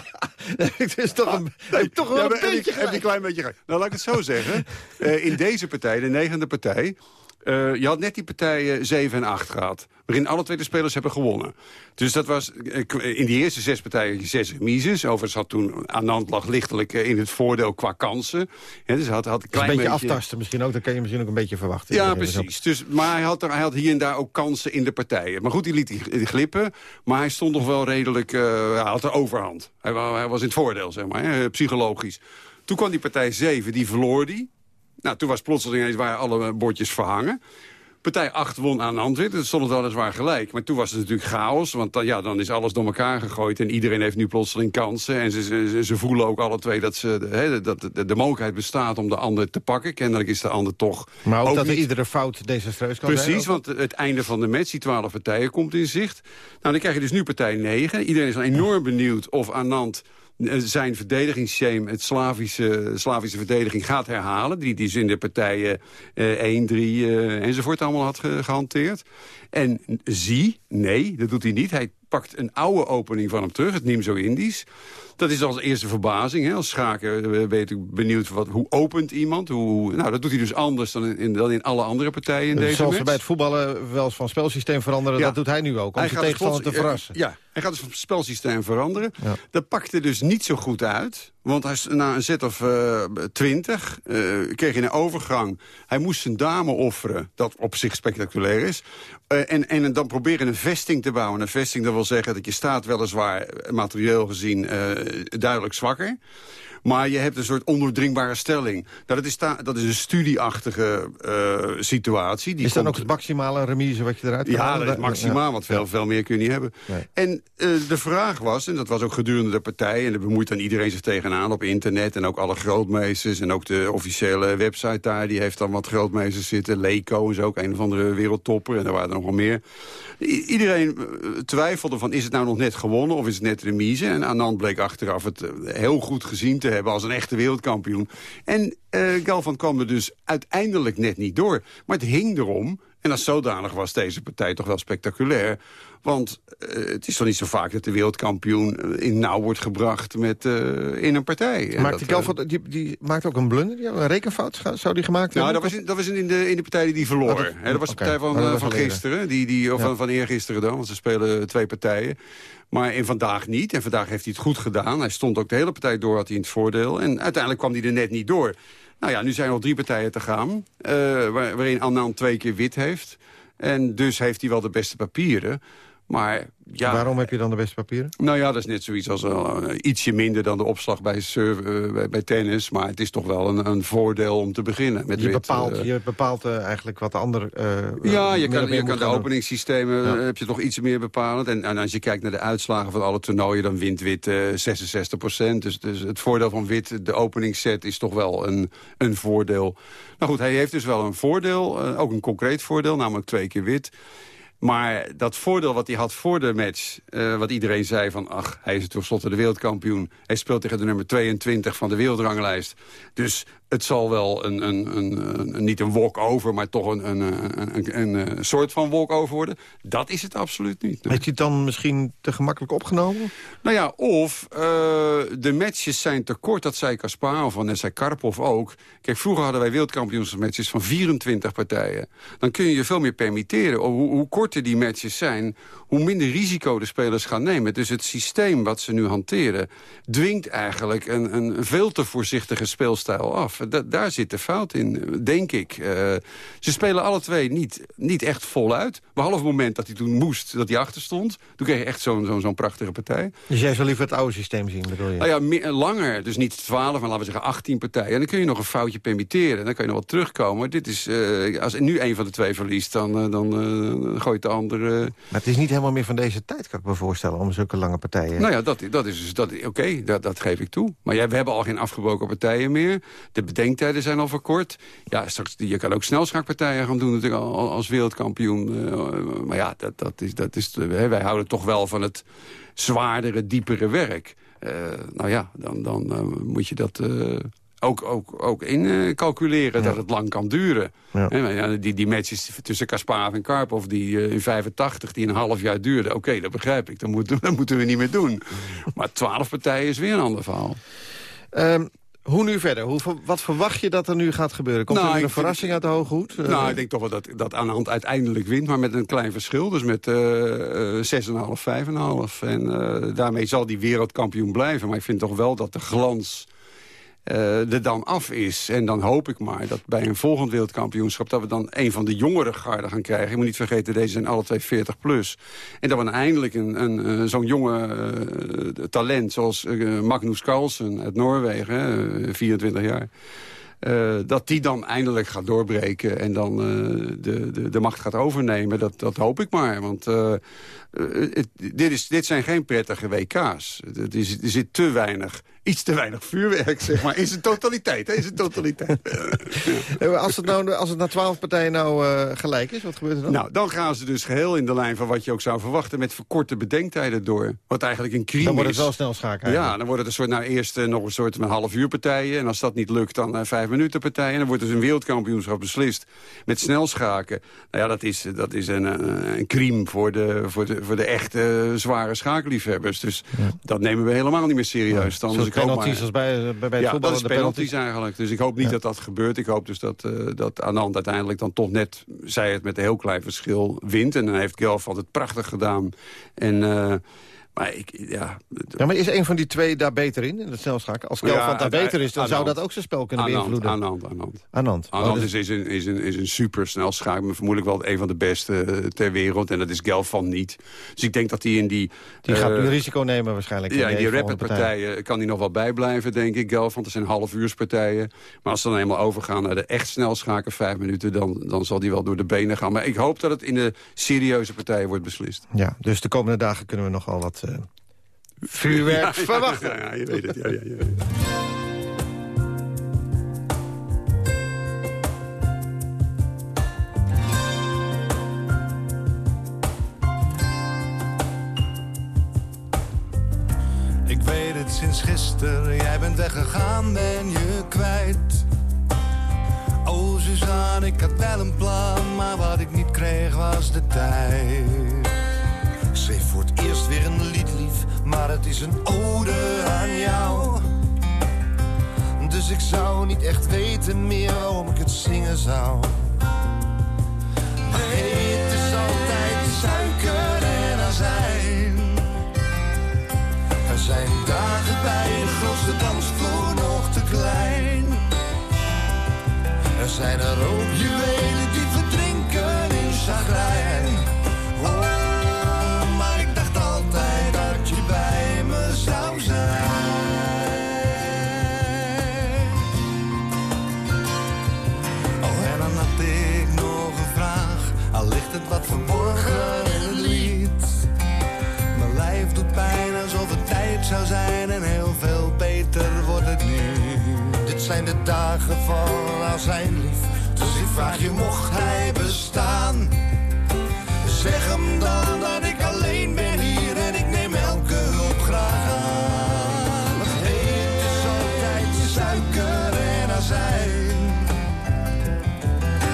het is toch een, toch wel
Ja,
een
heb
beetje
je- heb je een klein beetje gelijk. Nou, laat ik het zo zeggen. In deze partij, de negende partij... je had net die partijen 7 en 8 gehad. Waarin alle twee de spelers hebben gewonnen. Dus dat was eh, in die eerste zes partijen zes remises. Overigens had toen Anand lag lichtelijk eh, in het voordeel qua kansen. Dus had, had een klein
een beetje
beetje
aftasten misschien ook. Dat kan je misschien ook een beetje verwachten.
ja, precies. Dus, maar hij had, er, hij had hier en daar ook kansen in de partijen. Maar goed, die liet hij glippen. Maar hij stond nog wel redelijk... eh, hij had de overhand. Hij, hij was in het voordeel, zeg maar, hè, psychologisch. Toen kwam die partij 7, die verloor die. Nou, toen was plotseling ineens waren alle bordjes verhangen. Partij 8 won aan Antwerpen. Dat stond het weliswaar gelijk. Maar toen was het natuurlijk chaos. Want dan, ja, dan is alles door elkaar gegooid. En iedereen heeft nu plotseling kansen. En ze, ze, ze voelen ook alle twee dat, ze, dat de, de mogelijkheid bestaat om de ander te pakken. Kennelijk is de ander toch
Maar ook, dat er
niet-
iedere fout desastreus kan zijn.
Precies, want het einde van de match, die twaalf partijen, komt in zicht. Nou, dan krijg je dus nu partij 9. Iedereen is dan enorm benieuwd of Anand zijn verdedigingssysteem, het Slavische, Slavische verdediging, gaat herhalen. Die die ze in de partijen eh 1, 3 eh, enzovoort allemaal had ge- gehanteerd. En zie, nee, dat doet hij niet. Hij pakt een oude opening van hem terug, het Nimzo-Indisch. Dat is als eerste verbazing. Hè? Als schaker eh, ben je natuurlijk benieuwd wat, hoe opent iemand. Hoe, nou, dat doet hij dus anders dan in, dan in alle andere partijen in deze
Zoals
match.
bij het voetballen wel eens van spelsysteem veranderen,
Ja.
dat doet hij nu ook. Om
Hij dus
tegenstander te verrassen.
eh, Ja, hij gaat dus van het spelsysteem veranderen. Dat pakte dus niet zo goed uit. Want hij, is na een zet of eh, twintig eh, kreeg hij een overgang. Hij moest zijn dame offeren, dat op zich spectaculair is. Eh, en, en dan proberen een vesting te bouwen. Een vesting, dat wil zeggen dat je staat weliswaar materieel gezien duidelijk zwakker. Maar je hebt een soort ondoordringbare stelling. Nou, dat, is dat is een studieachtige eh, situatie. Die
is dan
komt-
ook het maximale remise wat je eruit kan
ja,
halen?
dat is maximaal, want veel, veel meer kun je niet hebben.
Nee.
En eh, de vraag was, en dat was ook gedurende de partij... en daar bemoeit dan iedereen zich tegenaan op internet... en ook alle grootmeesters en ook de officiële website daar... die heeft dan wat grootmeesters zitten. Leco is ook een of andere wereldtopper en er waren er nog wel meer. I- iedereen eh, twijfelde van, is het nou nog net gewonnen of is het net remise? En Anand bleek achteraf het heel goed gezien te hebben... als een echte wereldkampioen. En eh Galvan kwam er dus uiteindelijk net niet door. Maar het hing erom... En als zodanig was deze partij toch wel spectaculair. Want eh, het is toch niet zo vaak dat de wereldkampioen eh, in nauw wordt gebracht met, eh, in een partij.
Maakt
dat,
die, die, die maakt ook een blunder, een rekenfout zou die gemaakt
nou,
hebben?
dat was, in, dat was in, de, in de partij die die verloor.
Oh, dat-
was de partij van,
was
van gisteren. Die, die, of
Ja.
van, van eergisteren dan, want ze spelen twee partijen. Maar in vandaag niet. En vandaag heeft hij het goed gedaan. Hij stond ook de hele partij door, had hij in het voordeel. En uiteindelijk kwam hij er net niet door. Nou ja, nu zijn er nog drie partijen te gaan. eh, waar- waarin Anand twee keer wit heeft. En dus heeft hij wel de beste papieren. Maar ja,
Waarom heb je dan de beste papieren?
nou ja, dat is net zoiets als eh, ietsje minder dan de opslag bij, surf, eh, bij, bij tennis. Maar het is toch wel een, een voordeel om te beginnen. Met
Je
wit,
bepaalt,
eh.
je bepaalt eigenlijk wat de ander...
ja, je kan, je kan de openingssystemen
Ja.
heb je toch iets meer bepalend. En, en als je kijkt naar de uitslagen van alle toernooien... dan wint wit eh 66 procent. Dus, dus het voordeel van wit, de openingsset, is toch wel een, een voordeel. Nou goed, hij heeft dus wel een voordeel. ook een concreet voordeel, namelijk twee keer wit. Maar dat voordeel wat hij had voor de match... eh, wat iedereen zei van... ach, hij is tenslotte de wereldkampioen. Hij speelt tegen de nummer 22 van de wereldranglijst. Dus het zal wel een, een, een, een- niet een walk-over... maar toch een, een, een, een, een, een soort van walk-over worden. Dat is het absoluut niet.
Heeft hij het dan misschien te gemakkelijk opgenomen?
Nou ja, of eh, de matches zijn te kort. Dat zei Kasparov en dat zei Karpov ook. Kijk, vroeger hadden wij wereldkampioensmatches van 24 partijen. Dan kun je je veel meer permitteren. Hoe, hoe korter die matches zijn, hoe minder risico de spelers gaan nemen. Dus het systeem wat ze nu hanteren... dwingt eigenlijk een, een veel te voorzichtige speelstijl af. Da- daar zit de fout in, denk ik. Eh, ze spelen alle twee niet, niet echt voluit. Behalve het moment dat hij toen moest, dat hij achter stond. Toen kreeg je echt zo'n zo'n zo'n prachtige partij.
Dus jij zou liever het oude systeem zien, bedoel je?
Nou ja, meer, langer. Dus niet 12, maar laten we zeggen 18 partijen. En dan kun je nog een foutje permitteren. Dan kan je nog wat terugkomen. Dit is, eh, als nu een van de twee verliest, dan, eh, dan gooit de ander... eh,
Maar het is niet helemaal meer van deze tijd, kan ik me voorstellen... om zulke lange partijen...
nou ja, dat, dat is dus, dat, oké, dat, dat geef ik toe. Maar we hebben al geen afgebroken partijen meer. De bedenktijden zijn al verkort. Ja, straks, je kan ook snelschaakpartijen gaan doen natuurlijk al- als wereldkampioen. Eh, maar ja, dat, dat is, dat is, hè, wij houden toch wel van het zwaardere, diepere werk. Eh, nou ja, dan, dan eh, moet je dat... eh, ook, ook, ook incalculeren dat het lang kan duren.
Ja.
Ja, die, die matches tussen Kasparov en Karpov die eh, in 85, die een half jaar duurden. Oké, dat begrijp ik. Dat moeten, dat moeten we niet meer doen. Maar twaalf partijen is weer een ander verhaal.
Ehm, hoe nu verder? Hoe, wat verwacht je dat er nu gaat gebeuren? Komt
Nou,
er een verrassing uit de hoge hoed? Eh,
nou, ik denk toch wel dat, dat aan de hand uiteindelijk wint, maar met een klein verschil. Dus met eh, eh, 6,5, 5,5. En eh, daarmee zal die wereldkampioen blijven. Maar ik vind toch wel dat de glans eh, er dan af is. En dan hoop ik maar dat bij een volgend wereldkampioenschap... dat we dan een van de jongere garden gaan krijgen. Je moet niet vergeten, deze zijn alle twee 40 plus. En dat we eindelijk een, een, eh, zo'n jonge eh, talent... zoals Magnus Carlsen uit Noorwegen, hè, eh, 24 jaar... Dat die dan eindelijk gaat doorbreken en dan de, de, de macht gaat overnemen. Dat, dat hoop ik maar. Want dit, is, dit zijn geen prettige WK's. Er zit te weinig, iets te weinig vuurwerk, zeg maar. In zijn totaliteit, hè? In zijn totaliteit.
Als het, nou, als het na twaalf partijen nou eh, gelijk is, wat gebeurt er dan?
Nou, dan gaan ze dus geheel in de lijn van wat je ook zou verwachten... met verkorte bedenktijden door. Wat eigenlijk een crime
dan wordt het
is.
wel snel schaken.
Ja, dan wordt het een soort, nou eerst eh, nog een soort een half uur partijen. En als dat niet lukt, dan eh, vijf minuten partijen. En dan wordt dus een wereldkampioenschap beslist met snelschaken. Nou ja, dat is, dat is een, een, een crime voor de, voor, de, voor de echte zware schaakliefhebbers. Dus dat nemen we helemaal niet meer serieus. Dan,
Penalties als bij, bij, bij het
ja, dat is
de
penalties eigenlijk. Dus ik hoop niet dat dat gebeurt. Ik hoop dus dat, eh dat Anand uiteindelijk dan toch net, zij het met een heel klein verschil, wint. En dan heeft Gelfand het prachtig gedaan. En, eh, maar ik, ja...
Ja, maar is een van die twee daar beter in, in het snelschaken? Als
Ja,
Gelfand daar beter is, dan zou dat ook zijn spel kunnen
Anand,
beïnvloeden.
Anand, Anand.
Anand. Oh,
Anand is, is, een, is, een, is een super maar Vermoedelijk wel een van de beste eh, ter wereld. En dat is Gelfand niet. Dus ik denk dat hij in die...
Die gaat
eh,
nu risico nemen waarschijnlijk.
Ja, in die
volgende
rapid
partij.
partijen kan hij nog wel bijblijven, denk ik, Gelfand. Dat zijn halfuurspartijen. Maar als ze dan eenmaal overgaan naar de echt snelschaken, vijf minuten... Dan, dan zal hij wel door de benen gaan. Maar ik hoop dat het in de serieuze partijen wordt beslist.
Ja, dus de komende dagen kunnen we nogal wat vuurwerk
Ja,
verwachten.
Ja, ja, je weet het. Ja, ja, ja.
Ik weet het sinds gisteren, jij bent weggegaan, ben je kwijt. Oh, Suzanne, ik had wel een plan, maar wat ik niet kreeg was de tijd. Schreef voor het eerst weer een lied lief, maar het is een ode aan jou. Dus ik zou niet echt weten meer waarom ik het zingen zou. Nee, het is altijd suiker en azijn. Er zijn dagen bij de grootste dansvloer nog te klein. Er zijn er ook juwelen zijn de dagen van zijn lief. Dus ik vraag je, mocht hij bestaan? Zeg hem dan dat ik alleen ben hier en ik neem elke hulp graag aan. Want heet is altijd suiker en azijn.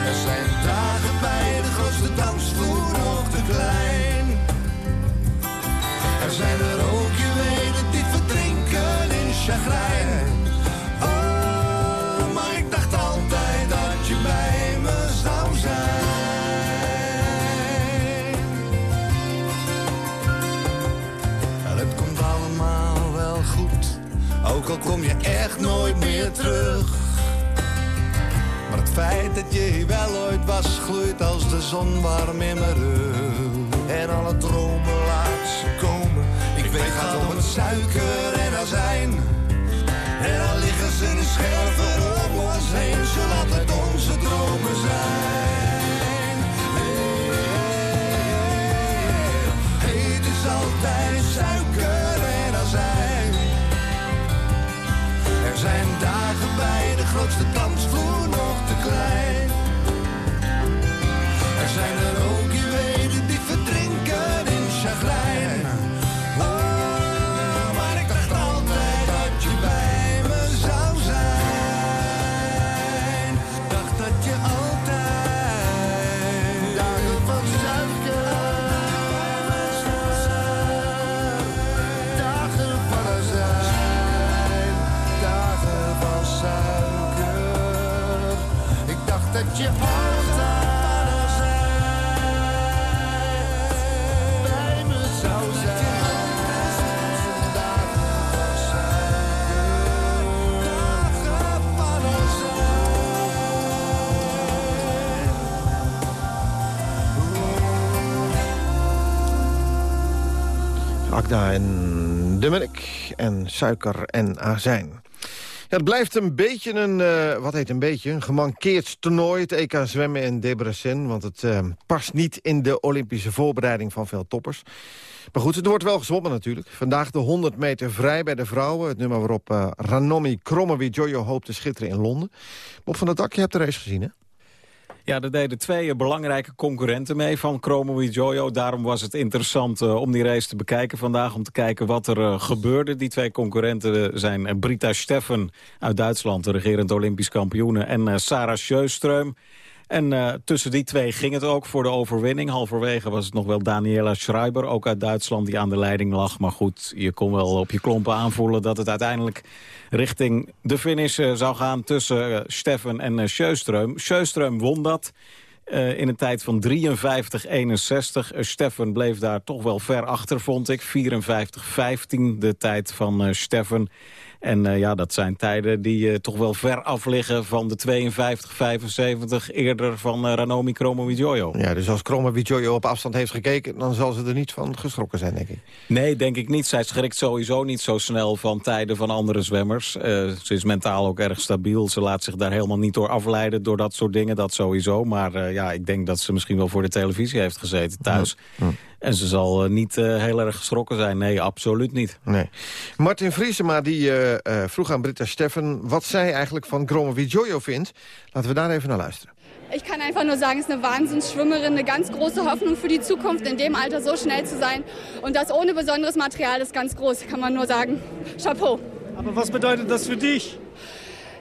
Er zijn dagen bij de grootste dansvloer nog te klein. Er zijn er ook juwelen die verdrinken in chagrijn. Terug. Maar het feit dat je hier wel ooit was, gloeit als de zon warm in mijn rug. En alle dromen laat ze komen. Ik weet het gaat om het suiker en azijn. En dan liggen ze in scherven om ons heen, zullen altijd onze dromen zijn. Hey, het is altijd suiker grootste dansvloer
Akda en de melk en suiker en azijn. Ja, het blijft een beetje een, eh, wat heet een beetje, een gemankeerd toernooi. Het EK zwemmen in Debrecen, want het eh, past niet in de Olympische voorbereiding van veel toppers. Maar goed, het wordt wel gezwommen natuurlijk. Vandaag de 100 meter vrij bij de vrouwen. Het nummer waarop uh, Ranomi Kromowidjojo hoopt te schitteren in Londen. Bob van der Dak, je hebt de race gezien, hè?
Ja, er deden twee eh, belangrijke concurrenten mee van Chromo Jojo. Daarom was het interessant uh, om die race te bekijken vandaag. Om te kijken wat er uh, gebeurde. Die twee concurrenten zijn Brita Steffen uit Duitsland, de regerend Olympisch kampioene. En Sarah Sjöström. En uh, tussen die twee ging het ook voor de overwinning. Halverwege was het nog wel Daniela Schreiber, ook uit Duitsland, die aan de leiding lag. Maar goed, je kon wel op je klompen aanvoelen dat het uiteindelijk richting de finish uh, zou gaan tussen uh, Steffen en uh, Sjöström. Sjöström won dat. In een tijd van 53-61. Uh, Steffen bleef daar toch wel ver achter, vond ik. 54-15 de tijd van Steffen. En uh, ja, dat zijn tijden die uh, toch wel ver af liggen van de 52-75 eerder van uh, Ranomi Kromowidjojo.
Ja, dus als Kromowidjojo op afstand heeft gekeken... dan zal ze er niet van geschrokken zijn, denk ik.
Nee, denk ik niet. Zij schrikt sowieso niet zo snel van tijden van andere zwemmers. ze is mentaal ook erg stabiel. Ze laat zich daar helemaal niet door afleiden door dat soort dingen. Dat sowieso. Maar ja, ik denk dat ze misschien wel voor de televisie heeft gezeten thuis. Ja. Ja. En ze zal uh, niet uh, heel erg geschrokken zijn. Nee, absoluut niet.
Nee. Martin Vriesema die uh, vroeg aan Britta Steffen... wat zij eigenlijk van Kromowidjojo vindt. Laten we daar even naar luisteren.
Ich kann einfach nur sagen, es ist eine Wahnsinnsschwimmerin, eine ganz große Hoffnung für die Zukunft, in dem Alter so schnell zu sein. Und das ohne besonderes Material ist ganz groß, kann man nur sagen. Chapeau.
Aber was bedeutet das für dich?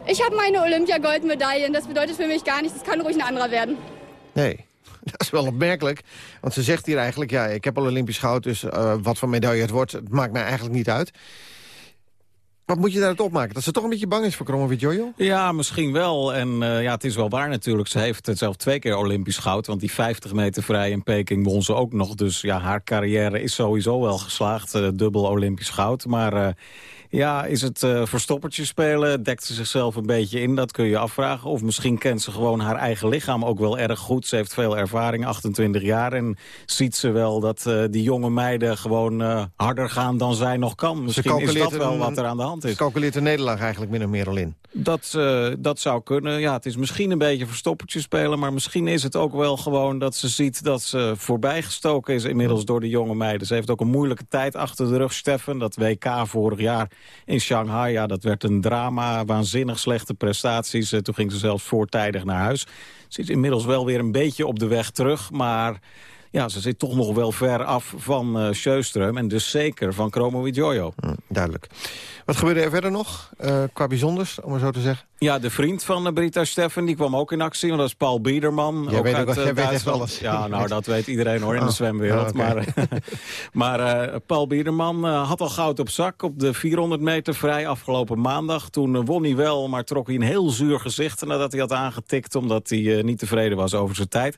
Ich habe meine Olympia-Goldmedaille das bedeutet für mich gar nichts. Es kann ruhig ein anderer werden.
Nee, dat is wel opmerkelijk. Want ze zegt hier eigenlijk, ja, ik heb al Olympisch goud... dus eh, wat voor medaille het wordt, het maakt mij eigenlijk niet uit. Wat moet je daaruit opmaken? Dat ze toch een beetje bang is voor Kromowidjojo?
Ja, misschien wel. En eh, ja, het is wel waar natuurlijk. Ze heeft het zelf twee keer Olympisch goud. Want die 50 meter vrij in Peking won ze ook nog. Dus ja, haar carrière is sowieso wel geslaagd. eh, dubbel Olympisch goud. Maar ja, is het eh verstoppertje spelen? Dekt ze zichzelf een beetje in? Dat kun je afvragen. Of misschien kent ze gewoon haar eigen lichaam ook wel erg goed. Ze heeft veel ervaring, 28 jaar. En ziet ze wel dat eh, die jonge meiden gewoon eh, harder gaan dan zij nog kan. Misschien is dat wel
een-
wat er aan de hand is.
Ze calculeert de nederlaag eigenlijk min of meer al in.
Dat, dat zou kunnen. Ja, het is misschien een beetje verstoppertje spelen... maar misschien is het ook wel gewoon dat ze ziet dat ze voorbijgestoken is... inmiddels door de jonge meiden. Ze heeft ook een moeilijke tijd achter de rug, Steffen. Dat WK vorig jaar in Shanghai, ja, dat werd een drama. Waanzinnig slechte prestaties. Eh, toen ging ze zelfs voortijdig naar huis. Ze is inmiddels wel weer een beetje op de weg terug, maar... Ja, ze zit toch nog wel ver af van eh Sjöström en dus zeker van Kromowidjojo.
duidelijk. Wat gebeurde er verder nog, eh, qua bijzonders, om maar zo te zeggen?
Ja, de vriend van eh, Brita Steffen, die kwam ook in actie. Want dat is Paul Biederman.
Jij weet ook
uit, eh,
jij weet echt alles.
Ja, nou, dat weet iedereen hoor, in de
Oh,
zwemwereld.
oh.
Maar, maar Paul Biederman had al goud op zak op de 400 meter vrij afgelopen maandag. Toen won hij wel, maar trok hij een heel zuur gezicht nadat hij had aangetikt... omdat hij niet tevreden was over zijn tijd.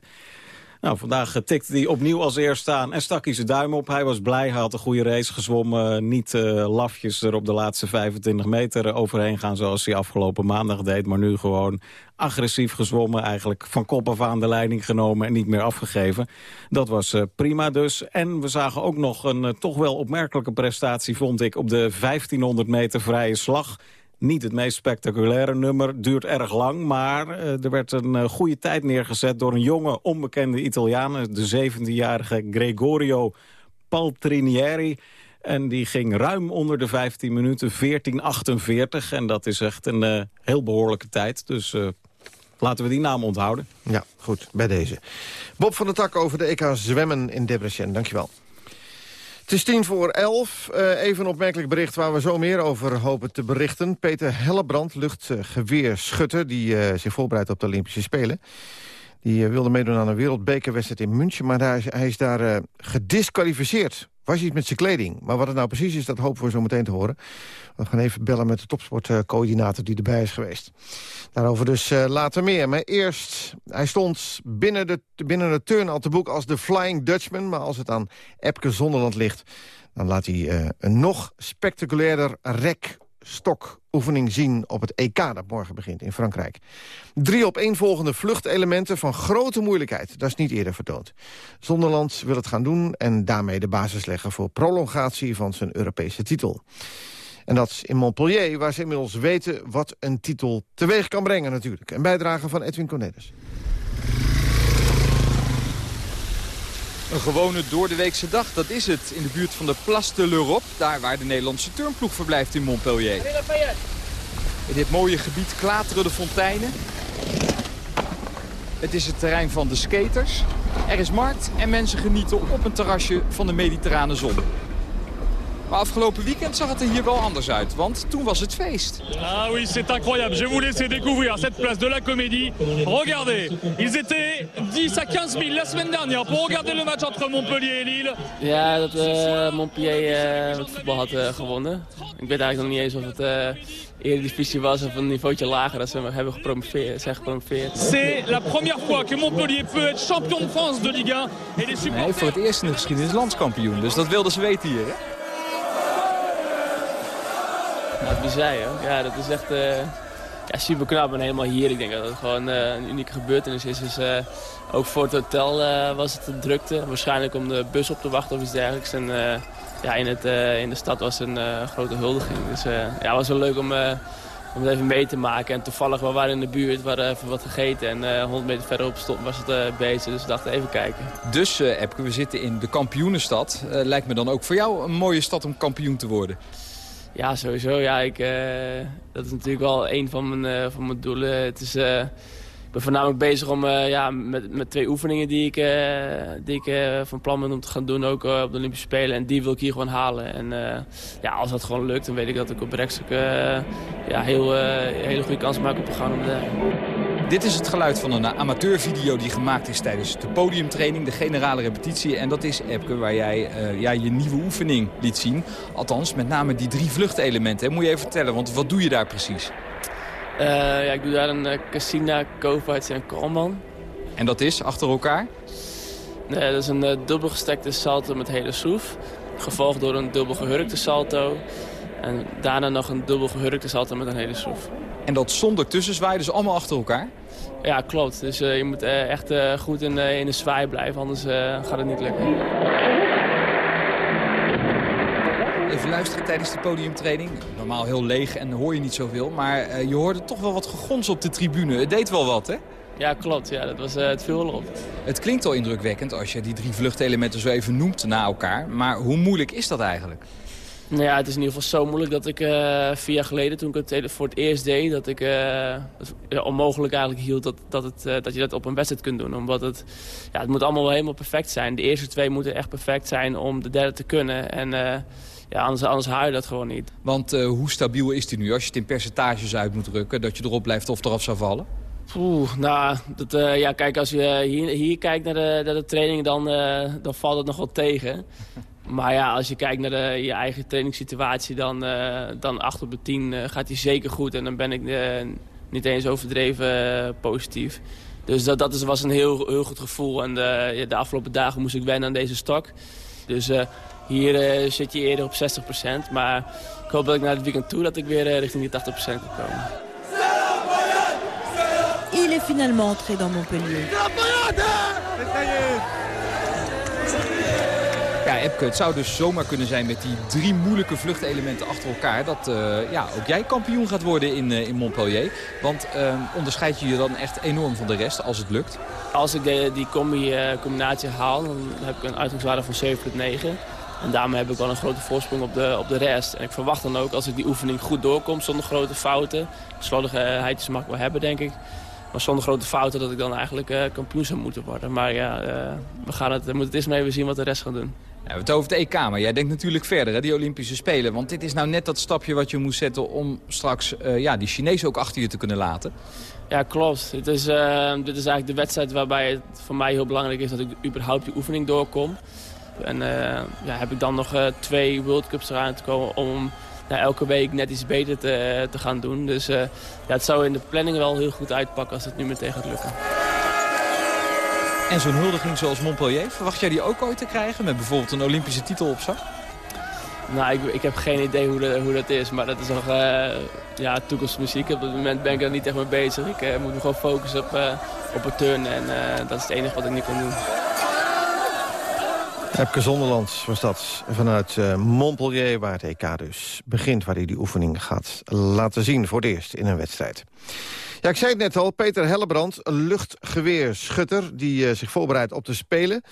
Nou, vandaag eh, tikte hij opnieuw als eerste aan en stak hij zijn duim op. Hij was blij, hij had een goede race gezwommen. Niet eh, lafjes er op de laatste 25 meter eh, overheen gaan zoals hij afgelopen maandag deed. Maar nu gewoon agressief gezwommen. Eigenlijk van kop af aan de leiding genomen en niet meer afgegeven. Dat was prima dus. En we zagen ook nog een toch wel opmerkelijke prestatie, vond ik, op de 1500 meter vrije slag. Niet het meest spectaculaire nummer, duurt erg lang... maar eh, er werd een eh, goede tijd neergezet door een jonge, onbekende Italiaan... de 17-jarige Gregorio Paltrinieri. En die ging ruim onder de 15 minuten, 14.48. En dat is echt een eh, heel behoorlijke tijd. Dus eh, laten we die naam onthouden.
Ja, goed, bij deze. Bob van der Tak over de EK zwemmen in Debrecen. Dankjewel. Het is tien voor elf. Eh, even een opmerkelijk bericht waar we zo meer over hopen te berichten. Peter Hellebrand, luchtgeweerschutter, die eh, zich voorbereidt op de Olympische Spelen. Die eh, wilde meedoen aan een wereldbekerwedstrijd in München... maar daar is, hij is daar eh, gedisqualificeerd. Was iets met zijn kleding. Maar wat het nou precies is, dat hopen we zo meteen te horen. We gaan even bellen met de topsportcoördinator die erbij is geweest. Daarover dus eh, later meer. Maar eerst, hij stond binnen, de, binnen het turn al te boek als de Flying Dutchman. Maar als het aan Epke Zonderland ligt... dan laat hij een nog spectaculairder rekstokoefening zien op het EK dat morgen begint in Frankrijk. Drie op één volgende vluchtelementen van grote moeilijkheid. Dat is niet eerder vertoond. Zonderland wil het gaan doen en daarmee de basis leggen... voor prolongatie van zijn Europese titel. En dat is in Montpellier, waar ze inmiddels weten wat een titel teweeg kan brengen natuurlijk. Een bijdrage van Edwin Cornelis.
Een gewone doordeweekse dag, dat is het. In de buurt van de Place de l'Europe, daar waar de Nederlandse turnploeg verblijft in Montpellier. In dit mooie gebied klateren de fonteinen. Het is het terrein van de skaters. Er is markt en mensen genieten op een terrasje van de mediterrane zon. Maar afgelopen weekend zag het er hier wel anders uit, want toen was het feest.
Ah oui, c'est incroyable. Je vous laisse découvrir cette place de la Comédie. Regardez, ils étaient 10 à 15 000 la semaine dernière pour regarder le match entre Montpellier et Lille.
Ja, dat eh, Montpellier eh, het voetbal had eh, gewonnen. Ik weet eigenlijk nog niet eens of het eh eredivisie was of een niveautje lager dat ze hebben gepromoveerd, zijn gepromoveerd.
C'est la première fois que Montpellier peut être champion de France de Ligue 1. Et les
Hij
supporters...
heeft voor het eerst in de geschiedenis landskampioen, dus dat wilden ze weten hier. Hè?
Ja, bizar, hè? Ja, dat is echt eh, ja, super knap en helemaal hier. Ik denk dat het gewoon eh, een unieke gebeurtenis is. Dus, eh, ook voor het hotel was het een drukte. Waarschijnlijk om de bus op te wachten of iets dergelijks. En ja, in, het, in de stad was een grote huldiging. Dus ja, het was wel leuk om, om het even mee te maken. En toevallig, we waren in de buurt, we hadden even wat gegeten. En eh 100 meter verderop stond, was het bezig. Dus we dachten even kijken.
Dus Epke, we zitten in de kampioenenstad. Lijkt me dan ook voor jou een mooie stad om kampioen te worden.
Ja, sowieso. Ja, ik, uh, dat is natuurlijk wel een van mijn, uh, van mijn doelen. Het is, uh, ben voornamelijk bezig om, eh, ja, met, met twee oefeningen die ik, eh, die ik eh, van plan ben om te gaan doen. Ook eh, op de Olympische Spelen. En die wil ik hier gewoon halen. En eh, ja, als dat gewoon lukt, dan weet ik dat ik op eh ja, heel, eh, hele goede kans maak op een gouden.
Dit is het geluid van een amateurvideo die gemaakt is tijdens de podiumtraining, de generale repetitie. En dat is, Epke, waar jij eh, ja, je nieuwe oefening liet zien. Althans, met name die drie vluchtelementen. Moet je even vertellen, want wat doe je daar precies?
Eh, ja, ik doe daar een uh, Cassina, Kovacs en Kalman.
En dat is achter elkaar?
Nee, dat is een uh, dubbelgestekte salto met hele schroef. Gevolgd door een dubbel gehurkte salto. En daarna nog een dubbel gehurkte salto met een hele schroef.
En dat zonder tussenzwaai, dus allemaal achter elkaar?
Ja, klopt. Dus uh, je moet uh, echt uh, goed in, in de zwaai blijven, anders gaat het niet lukken.
Even luisteren tijdens de podiumtraining. Normaal heel leeg en hoor je niet zoveel. Maar je hoorde toch wel wat gegons op de tribune. Het deed wel wat, hè?
Ja, klopt. Ja, dat was, het viel op.
Het klinkt al indrukwekkend als je die drie vluchtelementen zo even noemt na elkaar. Maar hoe moeilijk is dat eigenlijk?
Nou ja, het is in ieder geval zo moeilijk dat ik uh, vier jaar geleden, toen ik het voor het eerst deed, dat ik uh, ja, onmogelijk eigenlijk hield dat, dat, het, uh, dat je dat op een wedstrijd kunt doen. Omdat het, ja, het moet allemaal wel helemaal perfect zijn. De eerste twee moeten echt perfect zijn om de derde te kunnen. En ja, anders, anders haal je dat gewoon niet.
Want hoe stabiel is die nu als je het in percentages uit moet drukken, dat je erop blijft of eraf zou vallen?
Oeh, nou, dat, uh, ja, kijk, als je hier, hier kijkt naar de, naar de training, dan, uh, dan valt het nog wel tegen. Maar ja, als je kijkt naar je eigen trainingssituatie, dan, uh, dan 8 op de 10 gaat hij zeker goed. En dan ben ik niet eens overdreven positief. Dus dat, dat is, was een heel, heel goed gevoel. En de, de afgelopen dagen moest ik wennen aan deze stok. Dus hier zit je eerder op 60%. Maar ik hoop dat ik naar het weekend toe dat ik weer richting die 80% kan komen.
Il est finalement entré dans Montpellier.
Het zou dus zomaar kunnen zijn met die drie moeilijke vluchtelementen achter elkaar... dat uh, ja, ook jij kampioen gaat worden in, uh, in Montpellier. Want uh, onderscheid je je dan echt enorm van de rest als het lukt?
Als ik die combi, combinatie haal, dan heb ik een uitgangswaarde van 7,9. En daarmee heb ik wel een grote voorsprong op de, op de rest. En ik verwacht dan ook, als ik die oefening goed doorkom zonder grote fouten... slordigheidjes mag ik wel hebben, denk ik... Maar zonder grote fouten dat ik dan eigenlijk uh, kampioen zou moeten worden. Maar ja, we, gaan het, we moeten het eens maar even zien wat de rest gaat doen.
We hebben het over het EK, maar jij denkt natuurlijk verder, hè, die Olympische Spelen. Want dit is nou net dat stapje wat je moet zetten om straks uh, ja, die Chinezen ook achter je te kunnen laten.
Ja, klopt. Dit is, dit is eigenlijk de wedstrijd waarbij het voor mij heel belangrijk is dat ik überhaupt die oefening doorkom. En ja, heb ik dan nog twee World Cups eraan te komen om elke week net iets beter te, te gaan doen. Dus ja, het zou in de planning wel heel goed uitpakken als het nu meteen gaat lukken.
En zo'n huldiging zoals Montpellier, verwacht jij die ook ooit te krijgen? Met bijvoorbeeld een Olympische titel op zak?
Nou, ik, ik heb geen idee hoe, de, hoe dat is, maar dat is nog uh, ja, toekomstmuziek. Op dit moment ben ik er niet echt mee bezig. Ik uh, moet me gewoon focussen op, uh, op het turnen en dat is het enige wat ik nu kan doen.
Epke Zonderland was dat vanuit uh, Montpellier, waar het EK dus begint... waar hij die oefening gaat laten zien voor het eerst in een wedstrijd. Ja, ik zei het net al, Peter Hellebrand, luchtgeweerschutter... die uh, zich voorbereidt op te spelen.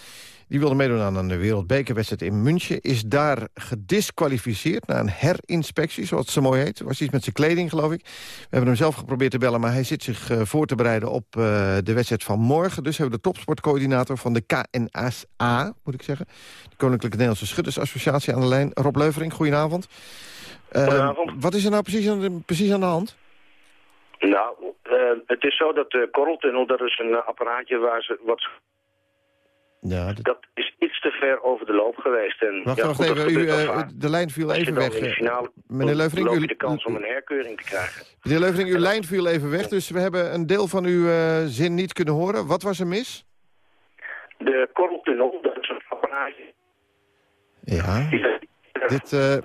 Die wilde meedoen aan een wereldbekerwedstrijd in München. Is daar gedisqualificeerd na een herinspectie, zoals het zo mooi heet. Was iets met zijn kleding, geloof ik. We hebben hem zelf geprobeerd te bellen, maar hij zit zich uh, voor te bereiden op uh, de wedstrijd van morgen. Dus hebben we de topsportcoördinator van de KNSA, moet ik zeggen. De Koninklijke Nederlandse Schuttersassociatie aan de lijn. Rob Leuvering, goedenavond. Uh, goedenavond. Wat is er nou precies aan de, precies aan de hand?
Nou, het is zo dat de korreltunnel, dat is een apparaatje waar ze wat
ja,
dat... dat... is iets te ver over de loop geweest. En,
wacht,
ja,
wacht
goed,
even, u, uh, de lijn viel even weg.
In de finale
meneer Leuvering, u,
de kans om een herkeuring te krijgen.
Meneer uw lijn viel even weg, dus we hebben een deel van uw uh, zin niet kunnen horen. Wat was er mis?
De korreltunnel, dat is een apparaatje.
Ja, dit... Uh,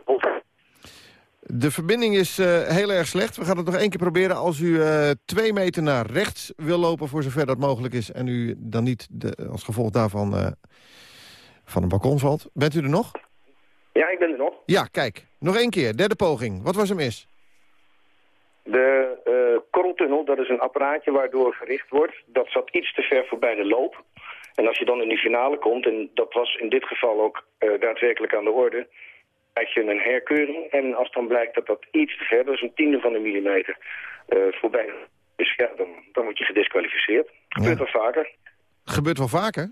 de verbinding is uh, heel erg slecht. We gaan het nog één keer proberen. Als u uh, twee meter naar rechts wil lopen, voor zover dat mogelijk is... en u dan niet de, als gevolg daarvan uh, van een balkon valt. Bent u er nog?
Ja, ik ben er nog.
Ja, kijk. Nog één keer. Derde poging. Wat was er mis?
De korreltunnel, dat is een apparaatje waardoor gericht wordt. Dat zat iets te ver voorbij de loop. En als je dan in die finale komt, en dat was in dit geval ook daadwerkelijk aan de orde... krijg je een herkeuring. En als dan blijkt dat dat iets te ver, dat is een tiende van een millimeter, uh, voorbij is, ja, dan, dan word je gedisqualificeerd. Gebeurt wel vaker.
Gebeurt wel vaker?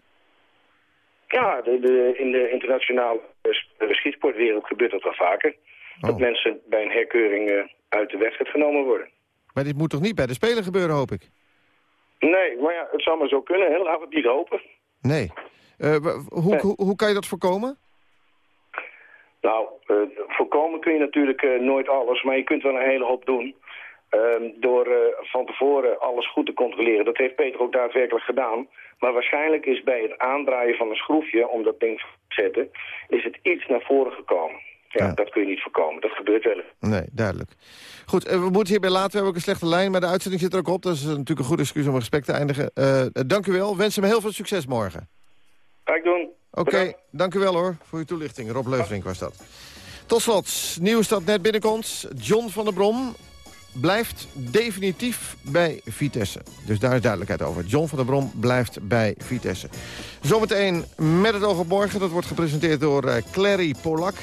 Ja, de, de, in de internationale uh, schietsportwereld gebeurt dat wel vaker. Dat mensen bij een herkeuring uh, uit de wedstrijd genomen worden.
Maar dit moet toch niet bij de Spelen gebeuren, hoop ik?
Nee, maar ja, het zou maar zo kunnen. Heel laten we het niet hopen.
Nee. Uh, hoe, nee. Hoe, hoe kan je dat voorkomen?
Nou, uh, voorkomen kun je natuurlijk uh, nooit alles, maar je kunt wel een hele hoop doen. Uh, door van tevoren alles goed te controleren. Dat heeft Peter ook daadwerkelijk gedaan. Maar waarschijnlijk is bij het aandraaien van een schroefje om dat ding te zetten, is het iets naar voren gekomen. Ja, ja. dat kun je niet voorkomen. Dat gebeurt wel.
Nee, duidelijk. Goed, we moeten hierbij laten. We hebben ook een slechte lijn, maar de uitzending zit er ook op. Dat is natuurlijk een goed excuus om een gesprek te eindigen. dank u wel. Wens hem heel veel succes morgen.
Ga ik doen.
Oké, okay, dank u wel hoor voor uw toelichting. Rob Leuvrink was dat. Tot slot, nieuws dat net binnenkomt. John van der Brom blijft definitief bij Vitesse. Dus daar is duidelijkheid over. John van der Brom blijft bij Vitesse. Zometeen met het oog op morgen. Dat wordt gepresenteerd door uh, Clary Polak.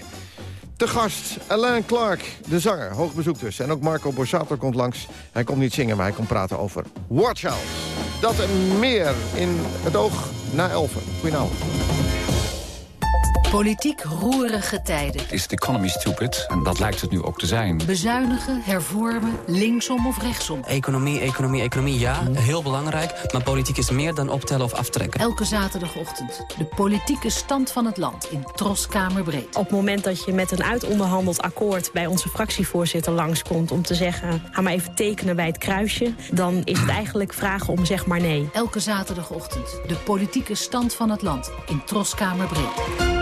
Te gast Alain Clark, de zanger. Hoog bezoek dus. En ook Marco Borsato komt langs. Hij komt niet zingen, maar hij komt praten over Watch Out. Dat en meer in het oog na elfen. Goedenavond.
Politiek roerige tijden.
Is the economy stupid? En dat lijkt het nu ook te zijn.
Bezuinigen, hervormen, linksom of rechtsom.
Economie, economie, economie, ja, heel belangrijk. Maar politiek is meer dan optellen of aftrekken.
Elke zaterdagochtend de politieke stand van het land in Troskamerbreed.
Op het moment dat je met een uitonderhandeld akkoord... bij onze fractievoorzitter langskomt om te zeggen... ga maar even tekenen bij het kruisje... dan is het eigenlijk vragen om zeg maar nee.
Elke zaterdagochtend de politieke stand van het land in Troskamerbreed.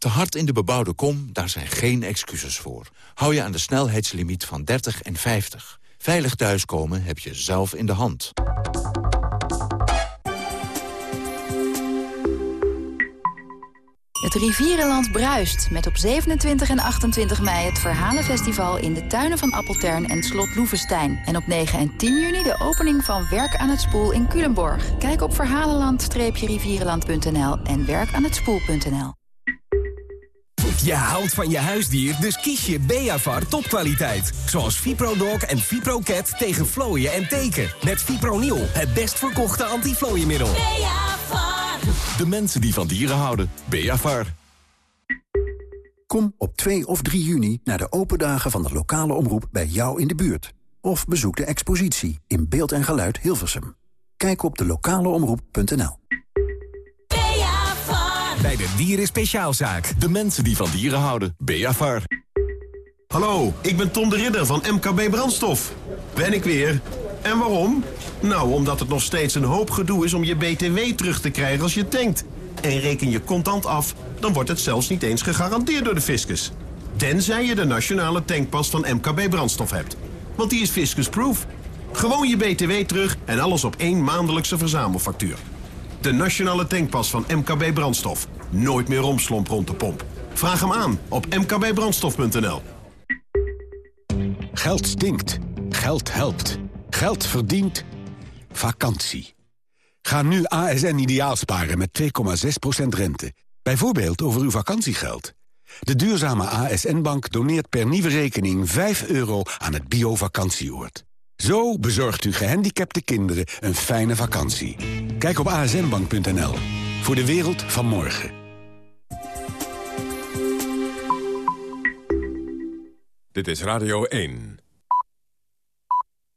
Te hard in de bebouwde kom, daar zijn geen excuses voor. Hou je aan de snelheidslimiet van 30 en 50. Veilig thuiskomen heb je zelf in de hand.
Het Rivierenland bruist met op 27 en 28 mei het Verhalenfestival in de tuinen van Appeltern en Slot Loevestein. En op 9 en 10 juni de opening van Werk aan het Spoel in Culemborg. Kijk op verhalenland-rivierenland.nl en werkaanhetspoel.nl.
Je houdt van je huisdier, dus kies je Beavar topkwaliteit. Zoals ViproDog en ViproCat tegen vlooien en teken. Met Fipronil, het best verkochte antiflooienmiddel.
Beavar. De mensen die van dieren houden. Beavar.
Kom op 2 of 3 juni naar de open dagen van de lokale omroep bij jou in de buurt. Of bezoek de expositie in beeld en geluid Hilversum. Kijk op de lokaleomroep.nl.
Bij de Dieren Speciaalzaak. De mensen die van dieren houden. Beavar.
Hallo, ik ben Tom de Ridder van MKB Brandstof. Ben ik weer. En waarom? Nou, omdat het nog steeds een hoop gedoe is om je BTW terug te krijgen als je tankt. En reken je contant af, dan wordt het zelfs niet eens gegarandeerd door de fiscus. Tenzij je de nationale tankpas van MKB Brandstof hebt. Want die is fiscusproof. Gewoon je BTW terug en alles op één maandelijkse verzamelfactuur. De nationale tankpas van MKB Brandstof. Nooit meer romslomp rond de pomp. Vraag hem aan op mkbbrandstof.nl.
Geld stinkt. Geld helpt. Geld verdient. Vakantie. Ga nu ASN ideaal sparen met 2,6% rente. Bijvoorbeeld over uw vakantiegeld. De duurzame ASN-bank doneert per nieuwe rekening 5 euro aan het bio-vakantieoord. Zo bezorgt u gehandicapte kinderen een fijne vakantie. Kijk op asnbank.nl. Voor de wereld van morgen.
Dit is Radio 1.